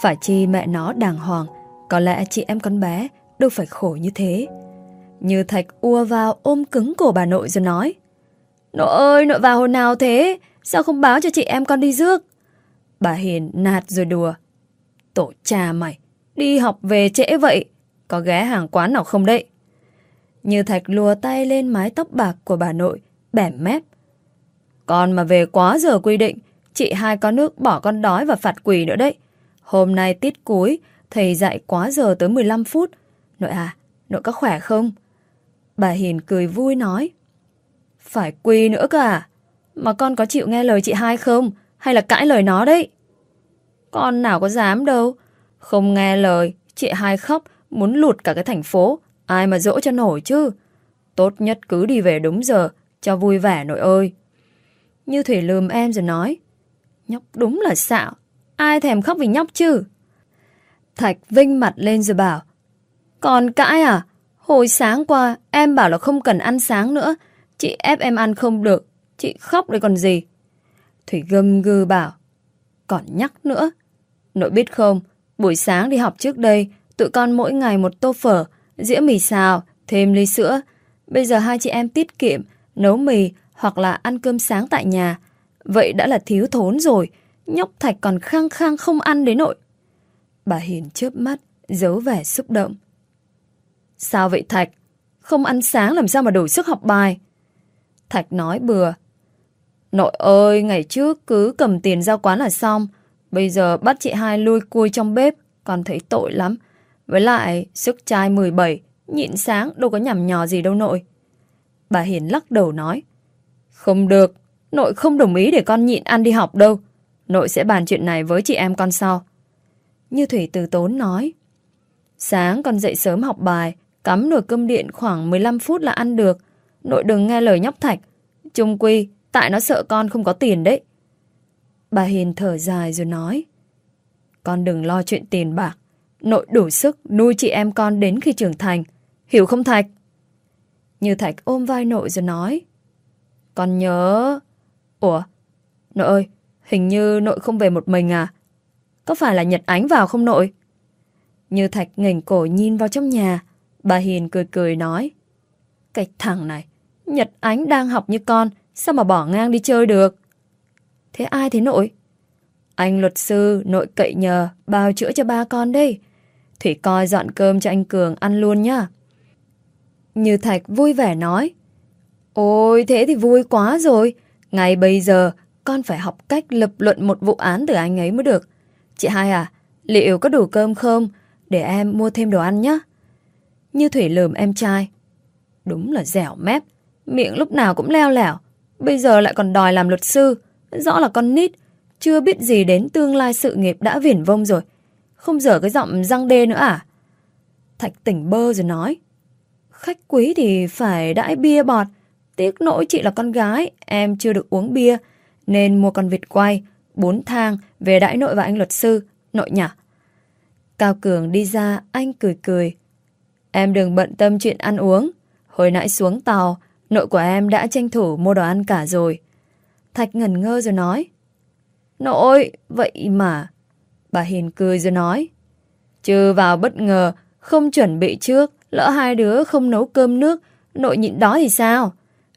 Phải chi mẹ nó đàng hoàng, có lẽ chị em con bé đâu phải khổ như thế. Như Thạch ua vào ôm cứng cổ bà nội rồi nói. Nội ơi, nội vào hồi nào thế? Sao không báo cho chị em con đi rước? Bà Hiền nạt rồi đùa. Tổ cha mày, đi học về trễ vậy. Có ghé hàng quán nào không đấy? Như Thạch lùa tay lên mái tóc bạc của bà nội, bẻm mép. Con mà về quá giờ quy định, chị hai có nước bỏ con đói và phạt quỳ nữa đấy. Hôm nay tiết cuối, thầy dạy quá giờ tới 15 phút. Nội à, nội có khỏe không? Bà Hiền cười vui nói. Phải quỳ nữa cơ à? Mà con có chịu nghe lời chị hai không? Hay là cãi lời nó đấy? Con nào có dám đâu. Không nghe lời, chị hai khóc, muốn lụt cả cái thành phố. Ai mà dỗ cho nổi chứ? Tốt nhất cứ đi về đúng giờ, cho vui vẻ nội ơi. Như Thủy lườm em rồi nói. Nhóc đúng là xạo. Ai thèm khóc vì nhóc chứ? Thạch vinh mặt lên rồi bảo. Còn cãi à? Hồi sáng qua em bảo là không cần ăn sáng nữa. Chị ép em ăn không được. Chị khóc đấy còn gì. Thủy gâm gư bảo. Còn nhắc nữa. Nội biết không, buổi sáng đi học trước đây, tụi con mỗi ngày một tô phở, dĩa mì xào, thêm ly sữa. Bây giờ hai chị em tiết kiệm, nấu mì hoặc là ăn cơm sáng tại nhà. Vậy đã là thiếu thốn rồi. Nhóc Thạch còn khăng khăng không ăn đến nội. Bà Hiền chớp mắt, giấu vẻ xúc động. Sao vậy Thạch? Không ăn sáng làm sao mà đủ sức học bài? Thạch nói bừa. Nội ơi, ngày trước cứ cầm tiền giao quán là xong. Bây giờ bắt chị hai lui cui trong bếp, còn thấy tội lắm. Với lại, sức trai 17, nhịn sáng đâu có nhằm nhò gì đâu nội. Bà Hiền lắc đầu nói. Không được, nội không đồng ý để con nhịn ăn đi học đâu. Nội sẽ bàn chuyện này với chị em con sau. Như Thủy từ tốn nói. Sáng con dậy sớm học bài, cắm nồi cơm điện khoảng 15 phút là ăn được. Nội đừng nghe lời nhóc Thạch. Trung quy, tại nó sợ con không có tiền đấy. Bà Hiền thở dài rồi nói. Con đừng lo chuyện tiền bạc. Nội đủ sức nuôi chị em con đến khi trưởng thành. Hiểu không Thạch? Như Thạch ôm vai nội rồi nói. Con nhớ... Ủa? Nội ơi, hình như nội không về một mình à? Có phải là Nhật Ánh vào không nội? Như Thạch ngẩng cổ nhìn vào trong nhà. Bà Hiền cười cười nói. Cái thằng này, Nhật Ánh đang học như con, sao mà bỏ ngang đi chơi được? Thế ai thế nội? Anh luật sư, nội cậy nhờ, bao chữa cho ba con đây. Thủy coi dọn cơm cho anh Cường ăn luôn nhá. Như Thạch vui vẻ nói. Ôi, thế thì vui quá rồi. Ngày bây giờ, con phải học cách lập luận một vụ án từ anh ấy mới được. Chị hai à, liệu có đủ cơm không? Để em mua thêm đồ ăn nhé. Như Thủy lườm em trai. Đúng là dẻo mép. Miệng lúc nào cũng leo lẻo. Bây giờ lại còn đòi làm luật sư. Rõ là con nít. Chưa biết gì đến tương lai sự nghiệp đã viển vông rồi. Không dở cái giọng răng đê nữa à? Thạch tỉnh bơ rồi nói. Khách quý thì phải đãi bia bọt. Tiếc nỗi chị là con gái, em chưa được uống bia. Nên mua con vịt quay, bốn thang về đãi nội và anh luật sư, nội nhả. Cao Cường đi ra, anh cười cười. Em đừng bận tâm chuyện ăn uống. Hồi nãy xuống tàu, nội của em đã tranh thủ mua đồ ăn cả rồi. Thạch ngẩn ngơ rồi nói. Nội, vậy mà... Bà Hiền cười rồi nói. Chứ vào bất ngờ, không chuẩn bị trước, lỡ hai đứa không nấu cơm nước, nội nhịn đói thì sao?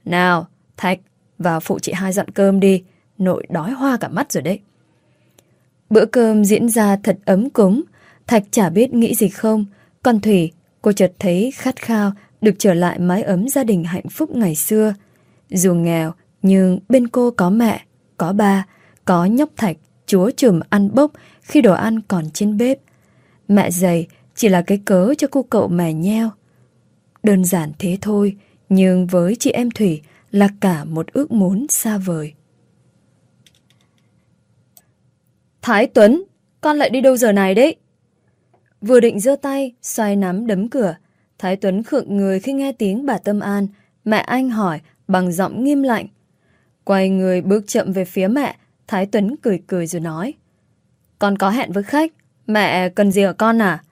Nào, Thạch, vào phụ chị hai dọn cơm đi, nội đói hoa cả mắt rồi đấy. Bữa cơm diễn ra thật ấm cúng, Thạch chả biết nghĩ gì không, còn Thủy, cô chợt thấy khát khao được trở lại mái ấm gia đình hạnh phúc ngày xưa. Dù nghèo, nhưng bên cô có mẹ, có ba, có nhóc Thạch, chúa chùm ăn bốc khi đồ ăn còn trên bếp. Mẹ dày chỉ là cái cớ cho cô cậu mè nheo. Đơn giản thế thôi, nhưng với chị em Thủy là cả một ước muốn xa vời. Thái Tuấn, con lại đi đâu giờ này đấy? Vừa định giơ tay, xoay nắm đấm cửa. Thái Tuấn khựng người khi nghe tiếng bà Tâm An. Mẹ anh hỏi bằng giọng nghiêm lạnh. Quay người bước chậm về phía mẹ, Thái Tuấn cười cười rồi nói. Con có hẹn với khách, mẹ cần gì ở con à?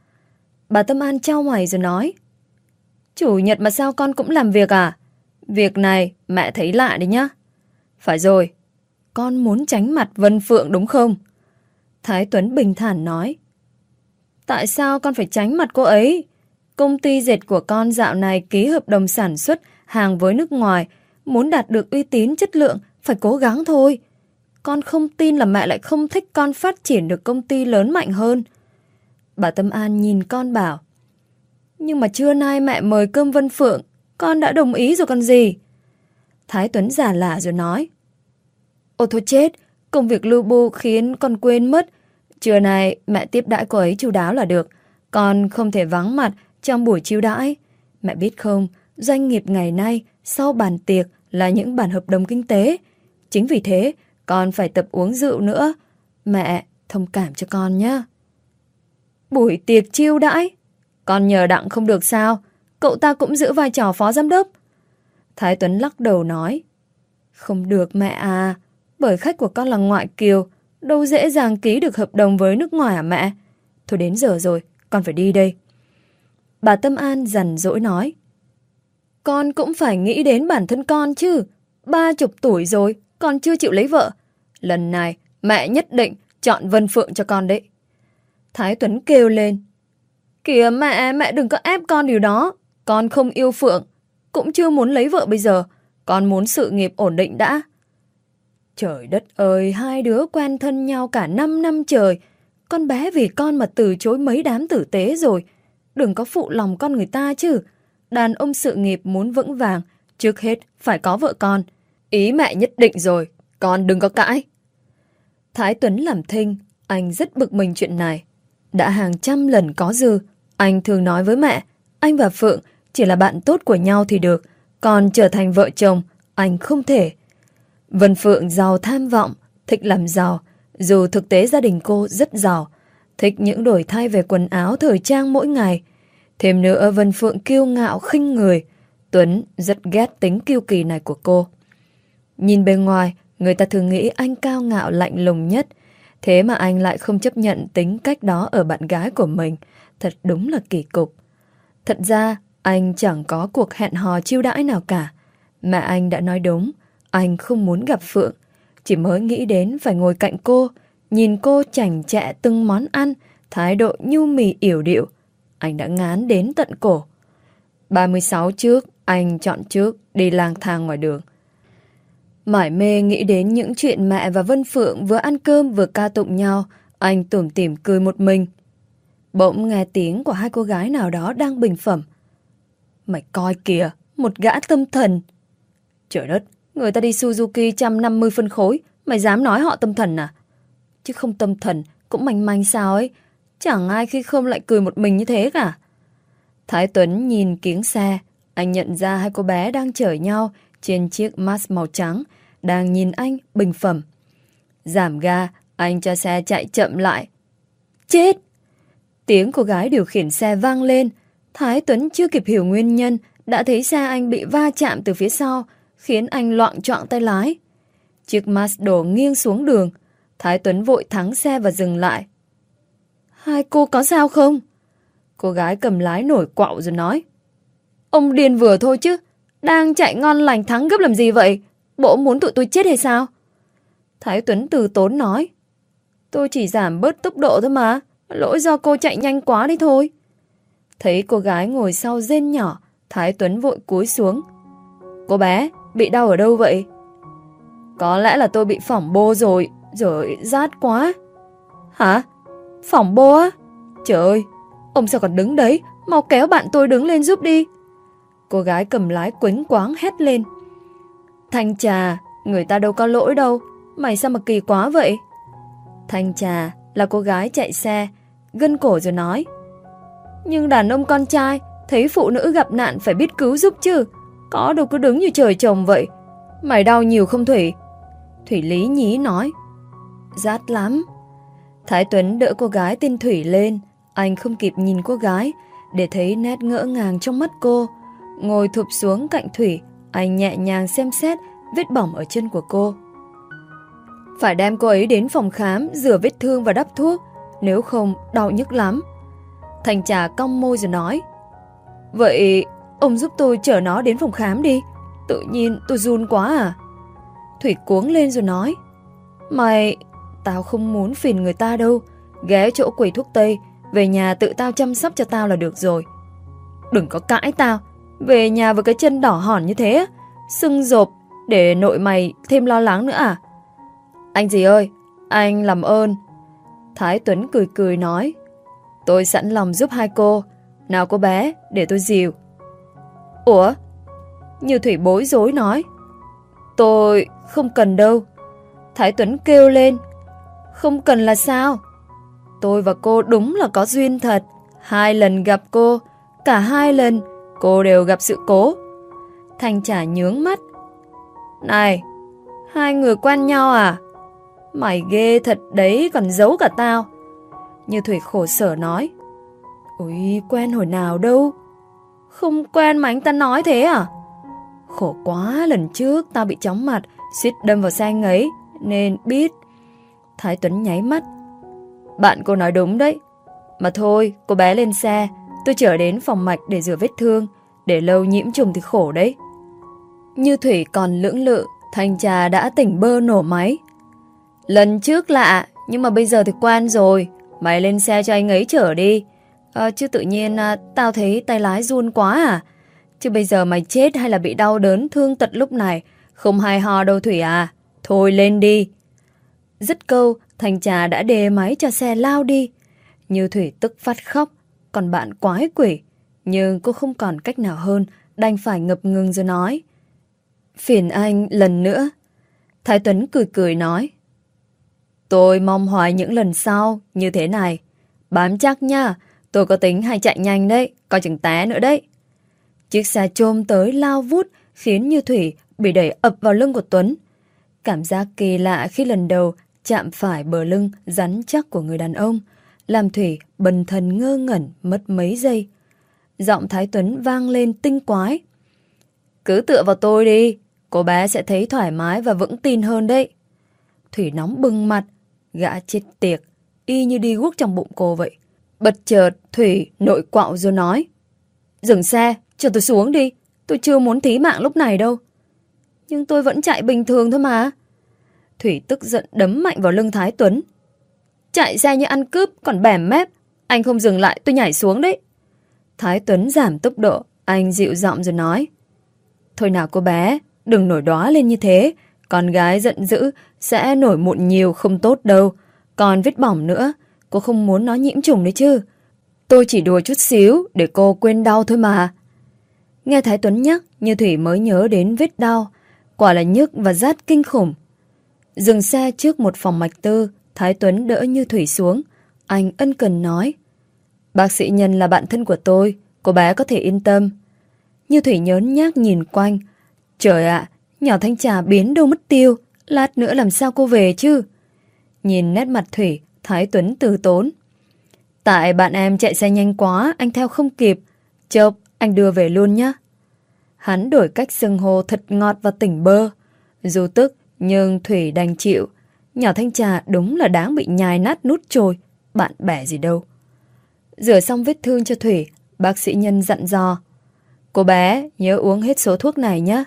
Bà Tâm An trao mày rồi nói. Chủ nhật mà sao con cũng làm việc à? Việc này mẹ thấy lạ đấy nhá. Phải rồi, con muốn tránh mặt Vân Phượng đúng không? Thái Tuấn bình thản nói. Tại sao con phải tránh mặt cô ấy? Công ty dệt của con dạo này ký hợp đồng sản xuất hàng với nước ngoài. Muốn đạt được uy tín chất lượng, phải cố gắng thôi. Con không tin là mẹ lại không thích con phát triển được công ty lớn mạnh hơn. Bà Tâm An nhìn con bảo. Nhưng mà trưa nay mẹ mời cơm Vân Phượng, con đã đồng ý rồi còn gì? Thái Tuấn giả lạ rồi nói. ô thôi chết, công việc lưu bu khiến con quên mất Trưa nay mẹ tiếp đãi cô ấy chu đáo là được. Con không thể vắng mặt trong buổi chiêu đãi. Mẹ biết không, doanh nghiệp ngày nay sau bàn tiệc là những bản hợp đồng kinh tế. Chính vì thế, con phải tập uống rượu nữa. Mẹ, thông cảm cho con nhé. Buổi tiệc chiêu đãi? Con nhờ đặng không được sao? Cậu ta cũng giữ vai trò phó giám đốc. Thái Tuấn lắc đầu nói. Không được mẹ à, bởi khách của con là ngoại kiều, Đâu dễ dàng ký được hợp đồng với nước ngoài à mẹ? Thôi đến giờ rồi, con phải đi đây. Bà Tâm An dằn dỗi nói. Con cũng phải nghĩ đến bản thân con chứ. Ba chục tuổi rồi, con chưa chịu lấy vợ. Lần này, mẹ nhất định chọn Vân Phượng cho con đấy. Thái Tuấn kêu lên. Kìa mẹ, mẹ đừng có ép con điều đó. Con không yêu Phượng, cũng chưa muốn lấy vợ bây giờ. Con muốn sự nghiệp ổn định đã. Trời đất ơi, hai đứa quen thân nhau cả 5 năm trời. Con bé vì con mà từ chối mấy đám tử tế rồi. Đừng có phụ lòng con người ta chứ. Đàn ông sự nghiệp muốn vững vàng, trước hết phải có vợ con. Ý mẹ nhất định rồi, con đừng có cãi. Thái Tuấn làm thinh, anh rất bực mình chuyện này. Đã hàng trăm lần có dư, anh thường nói với mẹ, anh và Phượng chỉ là bạn tốt của nhau thì được, còn trở thành vợ chồng, anh không thể. Vân Phượng giàu tham vọng, thích làm giàu, dù thực tế gia đình cô rất giàu, thích những đổi thay về quần áo thời trang mỗi ngày. Thêm nữa Vân Phượng kiêu ngạo khinh người, Tuấn rất ghét tính kiêu kỳ này của cô. Nhìn bên ngoài, người ta thường nghĩ anh cao ngạo lạnh lùng nhất, thế mà anh lại không chấp nhận tính cách đó ở bạn gái của mình, thật đúng là kỳ cục. Thật ra, anh chẳng có cuộc hẹn hò chiêu đãi nào cả. Mẹ anh đã nói đúng, anh không muốn gặp Phượng, chỉ mới nghĩ đến phải ngồi cạnh cô, nhìn cô chảnh chẹ từng món ăn, thái độ nhu mì yểu điệu. Anh đã ngán đến tận cổ. 36 trước, anh chọn trước đi lang thang ngoài đường. Mải mê nghĩ đến những chuyện mẹ và Vân Phượng vừa ăn cơm vừa ca tụng nhau, anh tủm tỉm cười một mình. Bỗng nghe tiếng của hai cô gái nào đó đang bình phẩm. Mày coi kìa, một gã tâm thần. Trời đất, Người ta đi Suzuki 150 phân khối, mày dám nói họ tâm thần à? Chứ không tâm thần, cũng manh manh sao ấy. Chẳng ai khi không lại cười một mình như thế cả. Thái Tuấn nhìn kiếng xe, anh nhận ra hai cô bé đang chở nhau trên chiếc mask màu trắng, đang nhìn anh bình phẩm. Giảm ga, anh cho xe chạy chậm lại. Chết! Tiếng cô gái điều khiển xe vang lên. Thái Tuấn chưa kịp hiểu nguyên nhân, đã thấy xe anh bị va chạm từ phía sau, khiến anh loạn trọng tay lái. Chiếc Mazda nghiêng xuống đường, Thái Tuấn vội thắng xe và dừng lại. Hai cô có sao không? Cô gái cầm lái nổi quạo rồi nói. Ông điên vừa thôi chứ, đang chạy ngon lành thắng gấp làm gì vậy? Bộ muốn tụi tôi chết hay sao? Thái Tuấn từ tốn nói. Tôi chỉ giảm bớt tốc độ thôi mà, lỗi do cô chạy nhanh quá đi thôi. Thấy cô gái ngồi sau rên nhỏ, Thái Tuấn vội cúi xuống. Cô bé, Bị đau ở đâu vậy? Có lẽ là tôi bị phỏng bô rồi, rồi rát quá. Hả? Phỏng bô á? Trời ơi, ông sao còn đứng đấy, mau kéo bạn tôi đứng lên giúp đi. Cô gái cầm lái quấn quáng hét lên. Thanh trà, người ta đâu có lỗi đâu, mày sao mà kỳ quá vậy? Thanh trà là cô gái chạy xe, gân cổ rồi nói. Nhưng đàn ông con trai, thấy phụ nữ gặp nạn phải biết cứu giúp chứ, có đâu cứ đứng như trời trồng vậy. Mày đau nhiều không Thủy? Thủy Lý nhí nói. Rát lắm. Thái Tuấn đỡ cô gái tên Thủy lên, anh không kịp nhìn cô gái để thấy nét ngỡ ngàng trong mắt cô. Ngồi thụp xuống cạnh Thủy, anh nhẹ nhàng xem xét vết bỏng ở chân của cô. Phải đem cô ấy đến phòng khám, rửa vết thương và đắp thuốc, nếu không đau nhức lắm. Thành trà cong môi rồi nói, Vậy ông giúp tôi chở nó đến phòng khám đi, tự nhiên tôi run quá à. Thủy cuống lên rồi nói, Mày, tao không muốn phiền người ta đâu, ghé chỗ quầy thuốc Tây, về nhà tự tao chăm sóc cho tao là được rồi. Đừng có cãi tao, về nhà với cái chân đỏ hòn như thế, sưng rộp để nội mày thêm lo lắng nữa à? Anh gì ơi, anh làm ơn. Thái Tuấn cười cười nói, tôi sẵn lòng giúp hai cô. Nào cô bé, để tôi dìu. Ủa? Như Thủy bối rối nói, tôi không cần đâu. Thái Tuấn kêu lên, không cần là sao? Tôi và cô đúng là có duyên thật. Hai lần gặp cô, cả hai lần cô đều gặp sự cố. Thanh trả nhướng mắt. Này, hai người quen nhau à? Mày ghê thật đấy còn giấu cả tao. Như Thủy khổ sở nói. Ôi, quen hồi nào đâu. Không quen mà anh ta nói thế à? Khổ quá, lần trước tao bị chóng mặt, suýt đâm vào xe anh ấy, nên biết. Thái Tuấn nháy mắt. Bạn cô nói đúng đấy. Mà thôi, cô bé lên xe, tôi trở đến phòng mạch để rửa vết thương, để lâu nhiễm trùng thì khổ đấy. Như Thủy còn lưỡng lự, thanh trà đã tỉnh bơ nổ máy. Lần trước lạ, nhưng mà bây giờ thì quen rồi. Mày lên xe cho anh ấy chở đi. À, chứ tự nhiên à, tao thấy tay lái run quá à. Chứ bây giờ mày chết hay là bị đau đớn thương tật lúc này, không hay ho đâu Thủy à. Thôi lên đi. Dứt câu, Thanh trà đã đề máy cho xe lao đi. Như Thủy tức phát khóc, còn bạn quái quỷ. Nhưng cô không còn cách nào hơn, đành phải ngập ngừng rồi nói. Phiền anh lần nữa. Thái Tuấn cười cười nói. Tôi mong hoài những lần sau như thế này. Bám chắc nha, tôi có tính hay chạy nhanh đấy, coi chừng té nữa đấy. Chiếc xe trôm tới lao vút khiến Như Thủy bị đẩy ập vào lưng của Tuấn. Cảm giác kỳ lạ khi lần đầu chạm phải bờ lưng rắn chắc của người đàn ông, làm Thủy bần thần ngơ ngẩn mất mấy giây. Giọng Thái Tuấn vang lên tinh quái. Cứ tựa vào tôi đi, cô bé sẽ thấy thoải mái và vững tin hơn đấy. Thủy nóng bừng mặt, gã chết tiệt, y như đi guốc trong bụng cô vậy. Bật chợt, Thủy nội quạo rồi nói. Dừng xe, cho tôi xuống đi, tôi chưa muốn thí mạng lúc này đâu. Nhưng tôi vẫn chạy bình thường thôi mà. Thủy tức giận đấm mạnh vào lưng Thái Tuấn. Chạy xe như ăn cướp, còn bẻm mép. Anh không dừng lại, tôi nhảy xuống đấy. Thái Tuấn giảm tốc độ, anh dịu giọng rồi nói. Thôi nào cô bé, đừng nổi đóa lên như thế. Con gái giận dữ sẽ nổi mụn nhiều không tốt đâu. Còn vết bỏng nữa, cô không muốn nó nhiễm trùng đấy chứ. Tôi chỉ đùa chút xíu để cô quên đau thôi mà. Nghe Thái Tuấn nhắc, như Thủy mới nhớ đến vết đau. Quả là nhức và rát kinh khủng. Dừng xe trước một phòng mạch tư, Thái Tuấn đỡ Như Thủy xuống. Anh ân cần nói. Bác sĩ Nhân là bạn thân của tôi, cô bé có thể yên tâm. Như Thủy nhớn nhác nhìn quanh. Trời ạ, nhỏ thanh trà biến đâu mất tiêu, lát nữa làm sao cô về chứ? Nhìn nét mặt Thủy, Thái Tuấn từ tốn. Tại bạn em chạy xe nhanh quá, anh theo không kịp. Chộp, anh đưa về luôn nhé. Hắn đổi cách xưng hô thật ngọt và tỉnh bơ. Dù tức, nhưng Thủy đành chịu. Nhỏ thanh trà đúng là đáng bị nhai nát nút trôi. Bạn bè gì đâu. Rửa xong vết thương cho Thủy, bác sĩ Nhân dặn dò. Cô bé, nhớ uống hết số thuốc này nhé.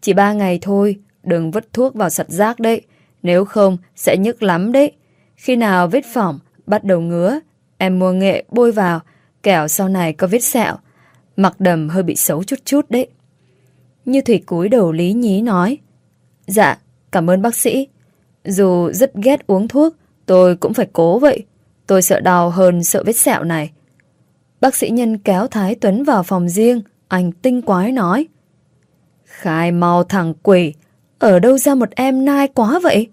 Chỉ ba ngày thôi, đừng vứt thuốc vào sặt rác đấy. Nếu không, sẽ nhức lắm đấy. Khi nào vết phỏng, bắt đầu ngứa, em mua nghệ bôi vào, kẻo sau này có vết sẹo. Mặc đầm hơi bị xấu chút chút đấy. Như Thủy cúi đầu lý nhí nói. Dạ, Cảm ơn bác sĩ. Dù rất ghét uống thuốc, tôi cũng phải cố vậy. Tôi sợ đau hơn sợ vết sẹo này. Bác sĩ Nhân kéo Thái Tuấn vào phòng riêng, anh tinh quái nói. Khai mau thằng quỷ, ở đâu ra một em nai quá vậy?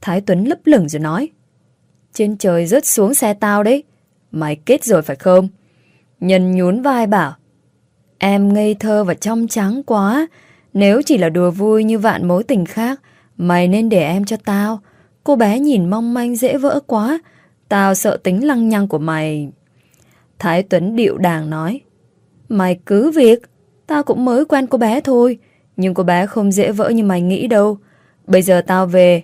Thái Tuấn lấp lửng rồi nói. Trên trời rớt xuống xe tao đấy. Mày kết rồi phải không? Nhân nhún vai bảo. Em ngây thơ và trong trắng quá. Nếu chỉ là đùa vui như vạn mối tình khác, mày nên để em cho tao. Cô bé nhìn mong manh dễ vỡ quá. Tao sợ tính lăng nhăng của mày. Thái Tuấn điệu đàng nói. Mày cứ việc. Tao cũng mới quen cô bé thôi. Nhưng cô bé không dễ vỡ như mày nghĩ đâu. Bây giờ tao về.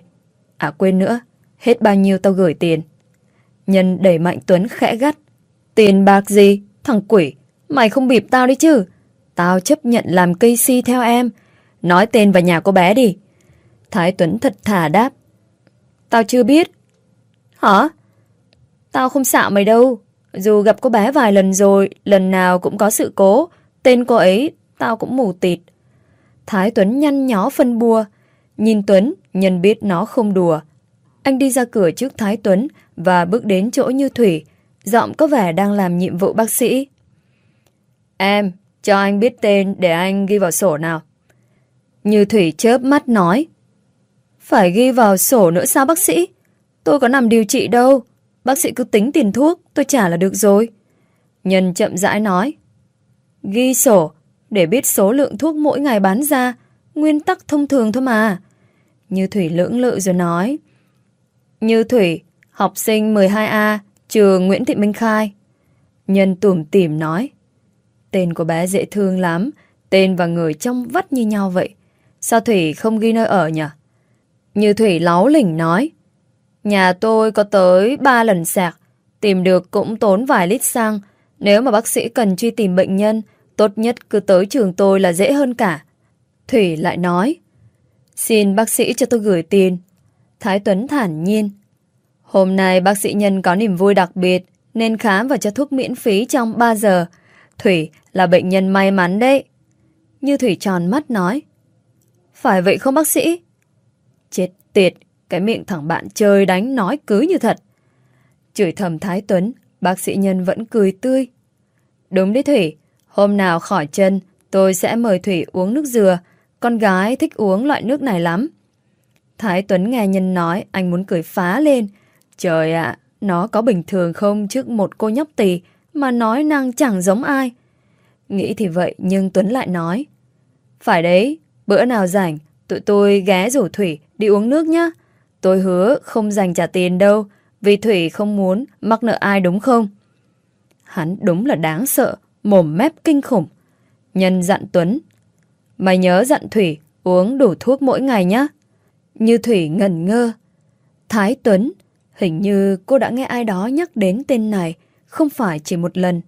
À quên nữa. Hết bao nhiêu tao gửi tiền. Nhân đẩy mạnh Tuấn khẽ gắt. Tiền bạc gì? Thằng quỷ. Mày không bịp tao đi chứ. Tao chấp nhận làm cây si theo em. Nói tên và nhà cô bé đi. Thái Tuấn thật thà đáp. Tao chưa biết. Hả? Tao không xạo mày đâu. Dù gặp cô bé vài lần rồi, lần nào cũng có sự cố. Tên cô ấy, tao cũng mù tịt. Thái Tuấn nhăn nhó phân bua. Nhìn Tuấn, nhân biết nó không đùa. Anh đi ra cửa trước Thái Tuấn và bước đến chỗ Như Thủy. Giọng có vẻ đang làm nhiệm vụ bác sĩ. Em, cho anh biết tên để anh ghi vào sổ nào. Như Thủy chớp mắt nói. Phải ghi vào sổ nữa sao bác sĩ? Tôi có nằm điều trị đâu. Bác sĩ cứ tính tiền thuốc, tôi trả là được rồi. Nhân chậm rãi nói. Ghi sổ, để biết số lượng thuốc mỗi ngày bán ra, nguyên tắc thông thường thôi mà. Như Thủy lưỡng lự rồi nói. Như Thủy, học sinh 12A, trường Nguyễn Thị Minh Khai. Nhân tủm tỉm nói. Tên của bé dễ thương lắm, tên và người trong vắt như nhau vậy. Sao Thủy không ghi nơi ở nhỉ? Như Thủy láo lỉnh nói. Nhà tôi có tới 3 lần sạc, tìm được cũng tốn vài lít xăng. Nếu mà bác sĩ cần truy tìm bệnh nhân, tốt nhất cứ tới trường tôi là dễ hơn cả. Thủy lại nói. Xin bác sĩ cho tôi gửi tiền. Thái Tuấn thản nhiên. Hôm nay bác sĩ Nhân có niềm vui đặc biệt nên khám và cho thuốc miễn phí trong 3 giờ. Thủy là bệnh nhân may mắn đấy. Như Thủy tròn mắt nói. Phải vậy không bác sĩ? Chết tiệt, cái miệng thằng bạn chơi đánh nói cứ như thật. Chửi thầm Thái Tuấn, bác sĩ Nhân vẫn cười tươi. Đúng đấy Thủy, hôm nào khỏi chân tôi sẽ mời Thủy uống nước dừa. Con gái thích uống loại nước này lắm. Thái Tuấn nghe Nhân nói anh muốn cười phá lên. Trời ạ, nó có bình thường không trước một cô nhóc tỳ mà nói năng chẳng giống ai. Nghĩ thì vậy nhưng Tuấn lại nói. Phải đấy, bữa nào rảnh, tụi tôi ghé rủ Thủy đi uống nước nhá. Tôi hứa không dành trả tiền đâu, vì Thủy không muốn mắc nợ ai đúng không? Hắn đúng là đáng sợ, mồm mép kinh khủng. Nhân dặn Tuấn. Mày nhớ dặn Thủy uống đủ thuốc mỗi ngày nhá. Như Thủy ngần ngơ. Thái Tuấn, hình như cô đã nghe ai đó nhắc đến tên này, không phải chỉ một lần.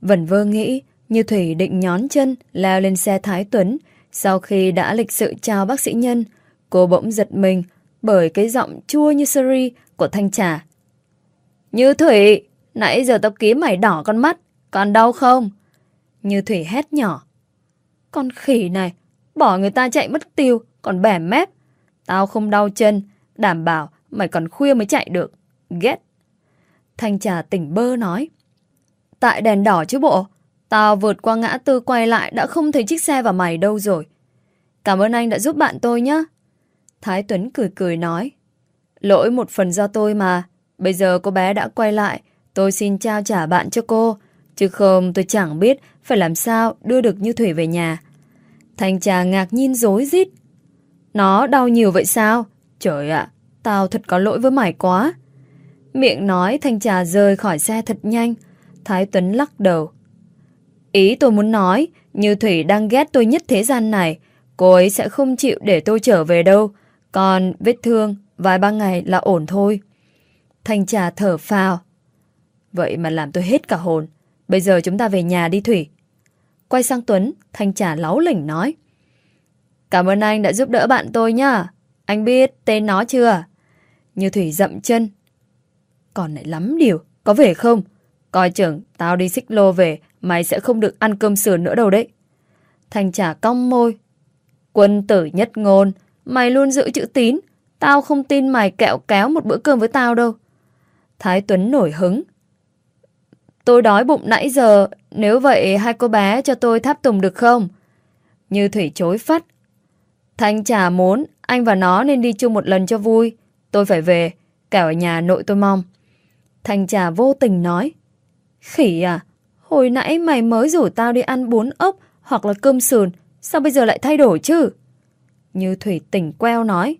Vẩn vơ nghĩ, như Thủy định nhón chân leo lên xe Thái Tuấn. Sau khi đã lịch sự chào bác sĩ Nhân, cô bỗng giật mình bởi cái giọng chua như seri của Thanh Trà. Như Thủy, nãy giờ tao kiếm mày đỏ con mắt, còn đau không? Như Thủy hét nhỏ. Con khỉ này, bỏ người ta chạy mất tiêu, còn bẻ mép. Tao không đau chân, đảm bảo mày còn khuya mới chạy được. Ghét. Thanh Trà tỉnh bơ nói. Tại đèn đỏ chứ bộ, tao vượt qua ngã tư quay lại đã không thấy chiếc xe vào mày đâu rồi. Cảm ơn anh đã giúp bạn tôi nhé. Thái Tuấn cười cười nói. Lỗi một phần do tôi mà. Bây giờ cô bé đã quay lại. Tôi xin trao trả bạn cho cô. Chứ không tôi chẳng biết phải làm sao đưa được Như Thủy về nhà. Thanh trà ngạc nhiên dối rít Nó đau nhiều vậy sao? Trời ạ, tao thật có lỗi với mày quá. Miệng nói Thanh trà rời khỏi xe thật nhanh. Thái Tuấn lắc đầu. Ý tôi muốn nói, Như Thủy đang ghét tôi nhất thế gian này. Cô ấy sẽ không chịu để tôi trở về đâu. Còn vết thương, vài ba ngày là ổn thôi. Thanh trà thở phào. Vậy mà làm tôi hết cả hồn. Bây giờ chúng ta về nhà đi Thủy. Quay sang Tuấn, Thanh trà láu lỉnh nói. Cảm ơn anh đã giúp đỡ bạn tôi nhá. Anh biết tên nó chưa? Như Thủy dậm chân. Còn lại lắm điều, có về không? Coi chừng, tao đi xích lô về, mày sẽ không được ăn cơm sườn nữa đâu đấy. Thanh trà cong môi. Quân tử nhất ngôn, Mày luôn giữ chữ tín. Tao không tin mày kẹo kéo một bữa cơm với tao đâu. Thái Tuấn nổi hứng. Tôi đói bụng nãy giờ, nếu vậy hai cô bé cho tôi tháp tùng được không? Như Thủy chối phát. Thanh chả muốn, anh và nó nên đi chung một lần cho vui. Tôi phải về, cả ở nhà nội tôi mong. Thanh trà vô tình nói. Khỉ à, hồi nãy mày mới rủ tao đi ăn bún ốc hoặc là cơm sườn, sao bây giờ lại thay đổi chứ? Như Thủy tỉnh queo nói.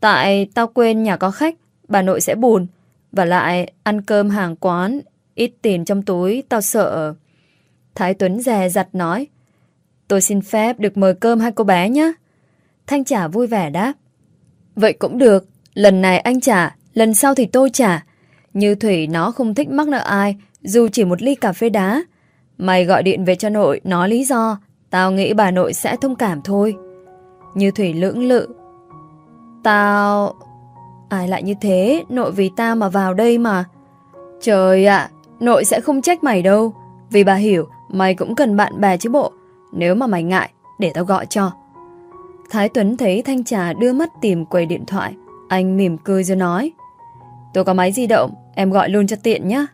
Tại tao quên nhà có khách, bà nội sẽ buồn. Và lại ăn cơm hàng quán, ít tiền trong túi, tao sợ. Thái Tuấn dè dặt nói. Tôi xin phép được mời cơm hai cô bé nhé. Thanh trả vui vẻ đáp. Vậy cũng được, lần này anh trả, lần sau thì tôi trả. Như Thủy nó không thích mắc nợ ai, dù chỉ một ly cà phê đá. Mày gọi điện về cho nội, nói lý do, tao nghĩ bà nội sẽ thông cảm thôi. Như Thủy lưỡng lự. Tao... Ai lại như thế, nội vì tao mà vào đây mà. Trời ạ, nội sẽ không trách mày đâu. Vì bà hiểu, mày cũng cần bạn bè chứ bộ. Nếu mà mày ngại, để tao gọi cho. Thái Tuấn thấy Thanh Trà đưa mắt tìm quầy điện thoại. Anh mỉm cười rồi nói. Tôi có máy di động, em gọi luôn cho tiện nhé.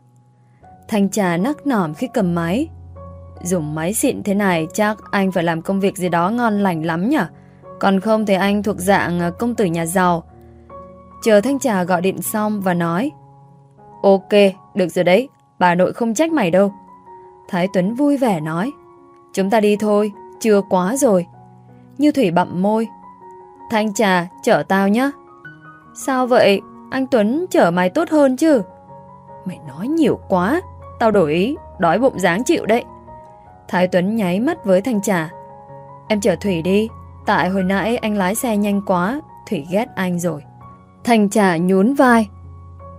Thanh Trà nắc nỏm khi cầm máy. Dùng máy xịn thế này chắc anh phải làm công việc gì đó ngon lành lắm nhỉ? Còn không thì anh thuộc dạng ờ, công tử nhà giàu. Chờ Thanh Trà gọi điện xong và nói Ok, được rồi đấy, bà nội không trách mày đâu. Thái Tuấn vui vẻ nói Chúng ta đi thôi, chưa quá rồi. Như Thủy bặm môi Thanh Trà, chở tao nhé. Sao vậy? Anh Tuấn chở mày tốt hơn chứ? Mày nói nhiều quá, tao đổi ý, đói bụng dáng chịu đấy. Thái Tuấn nháy mắt với Thanh Trà. Em chở Thủy đi, tại hồi nãy anh lái xe nhanh quá, Thủy ghét anh rồi. Thành Trà nhún vai.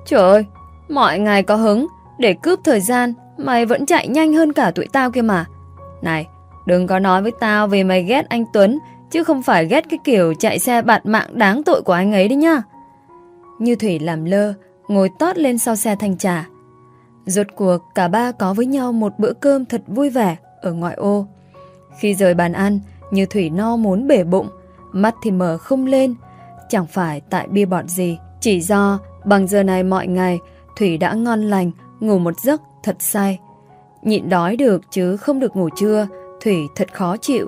Trời ơi, mọi ngày có hứng, để cướp thời gian, mày vẫn chạy nhanh hơn cả tụi tao kia mà. Này, đừng có nói với tao vì mày ghét anh Tuấn, chứ không phải ghét cái kiểu chạy xe bạt mạng đáng tội của anh ấy đi nhá. Như Thủy làm lơ, ngồi tót lên sau xe thanh trà. Rốt cuộc cả ba có với nhau một bữa cơm thật vui vẻ ở ngoại ô. Khi rời bàn ăn, như Thủy no muốn bể bụng, mắt thì mở không lên. Chẳng phải tại bia bọt gì, chỉ do bằng giờ này mọi ngày Thủy đã ngon lành, ngủ một giấc thật say. Nhịn đói được chứ không được ngủ trưa, Thủy thật khó chịu.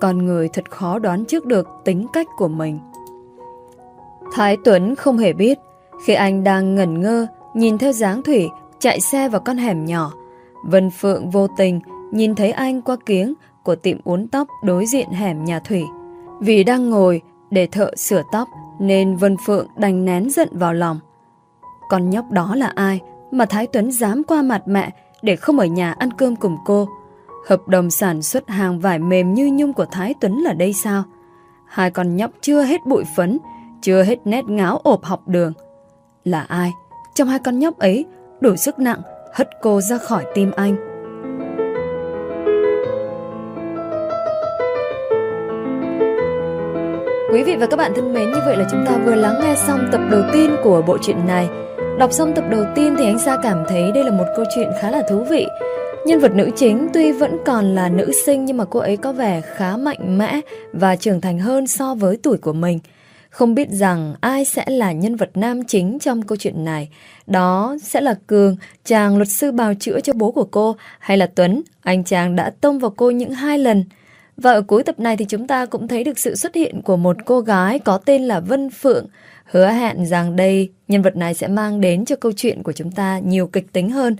Con người thật khó đoán trước được tính cách của mình. Thái Tuấn không hề biết, khi anh đang ngẩn ngơ, nhìn theo dáng Thủy chạy xe vào con hẻm nhỏ, Vân Phượng vô tình nhìn thấy anh qua kiếng của tiệm uốn tóc đối diện hẻm nhà Thủy. Vì đang ngồi để thợ sửa tóc nên Vân Phượng đành nén giận vào lòng. Con nhóc đó là ai mà Thái Tuấn dám qua mặt mẹ để không ở nhà ăn cơm cùng cô? Hợp đồng sản xuất hàng vải mềm như nhung của Thái Tuấn là đây sao? Hai con nhóc chưa hết bụi phấn, chưa hết nét ngáo ộp học đường. Là ai? Trong hai con nhóc ấy, đủ sức nặng, hất cô ra khỏi tim anh. Quý vị và các bạn thân mến, như vậy là chúng ta vừa lắng nghe xong tập đầu tiên của bộ truyện này. Đọc xong tập đầu tiên thì anh Sa cảm thấy đây là một câu chuyện khá là thú vị. Nhân vật nữ chính tuy vẫn còn là nữ sinh nhưng mà cô ấy có vẻ khá mạnh mẽ và trưởng thành hơn so với tuổi của mình. Không biết rằng ai sẽ là nhân vật nam chính trong câu chuyện này. Đó sẽ là Cường, chàng luật sư bào chữa cho bố của cô, hay là Tuấn, anh chàng đã tông vào cô những hai lần. Và ở cuối tập này thì chúng ta cũng thấy được sự xuất hiện của một cô gái có tên là Vân Phượng, hứa hẹn rằng đây nhân vật này sẽ mang đến cho câu chuyện của chúng ta nhiều kịch tính hơn.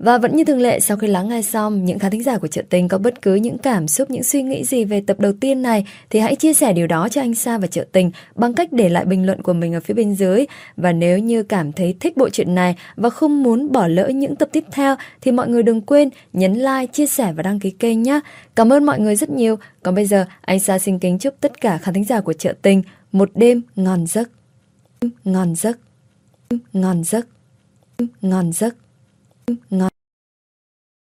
Và vẫn như thường lệ, sau khi lắng nghe xong, những khán thính giả của Trợ Tình có bất cứ những cảm xúc, những suy nghĩ gì về tập đầu tiên này thì hãy chia sẻ điều đó cho anh Sa và Trợ Tình bằng cách để lại bình luận của mình ở phía bên dưới. Và nếu như cảm thấy thích bộ truyện này và không muốn bỏ lỡ những tập tiếp theo thì mọi người đừng quên nhấn like, chia sẻ và đăng ký kênh nhé. Cảm ơn mọi người rất nhiều. Còn bây giờ, anh Sa xin kính chúc tất cả khán thính giả của Trợ Tình một đêm ngon giấc. Ngon giấc. Ngon giấc. Ngon giấc. 我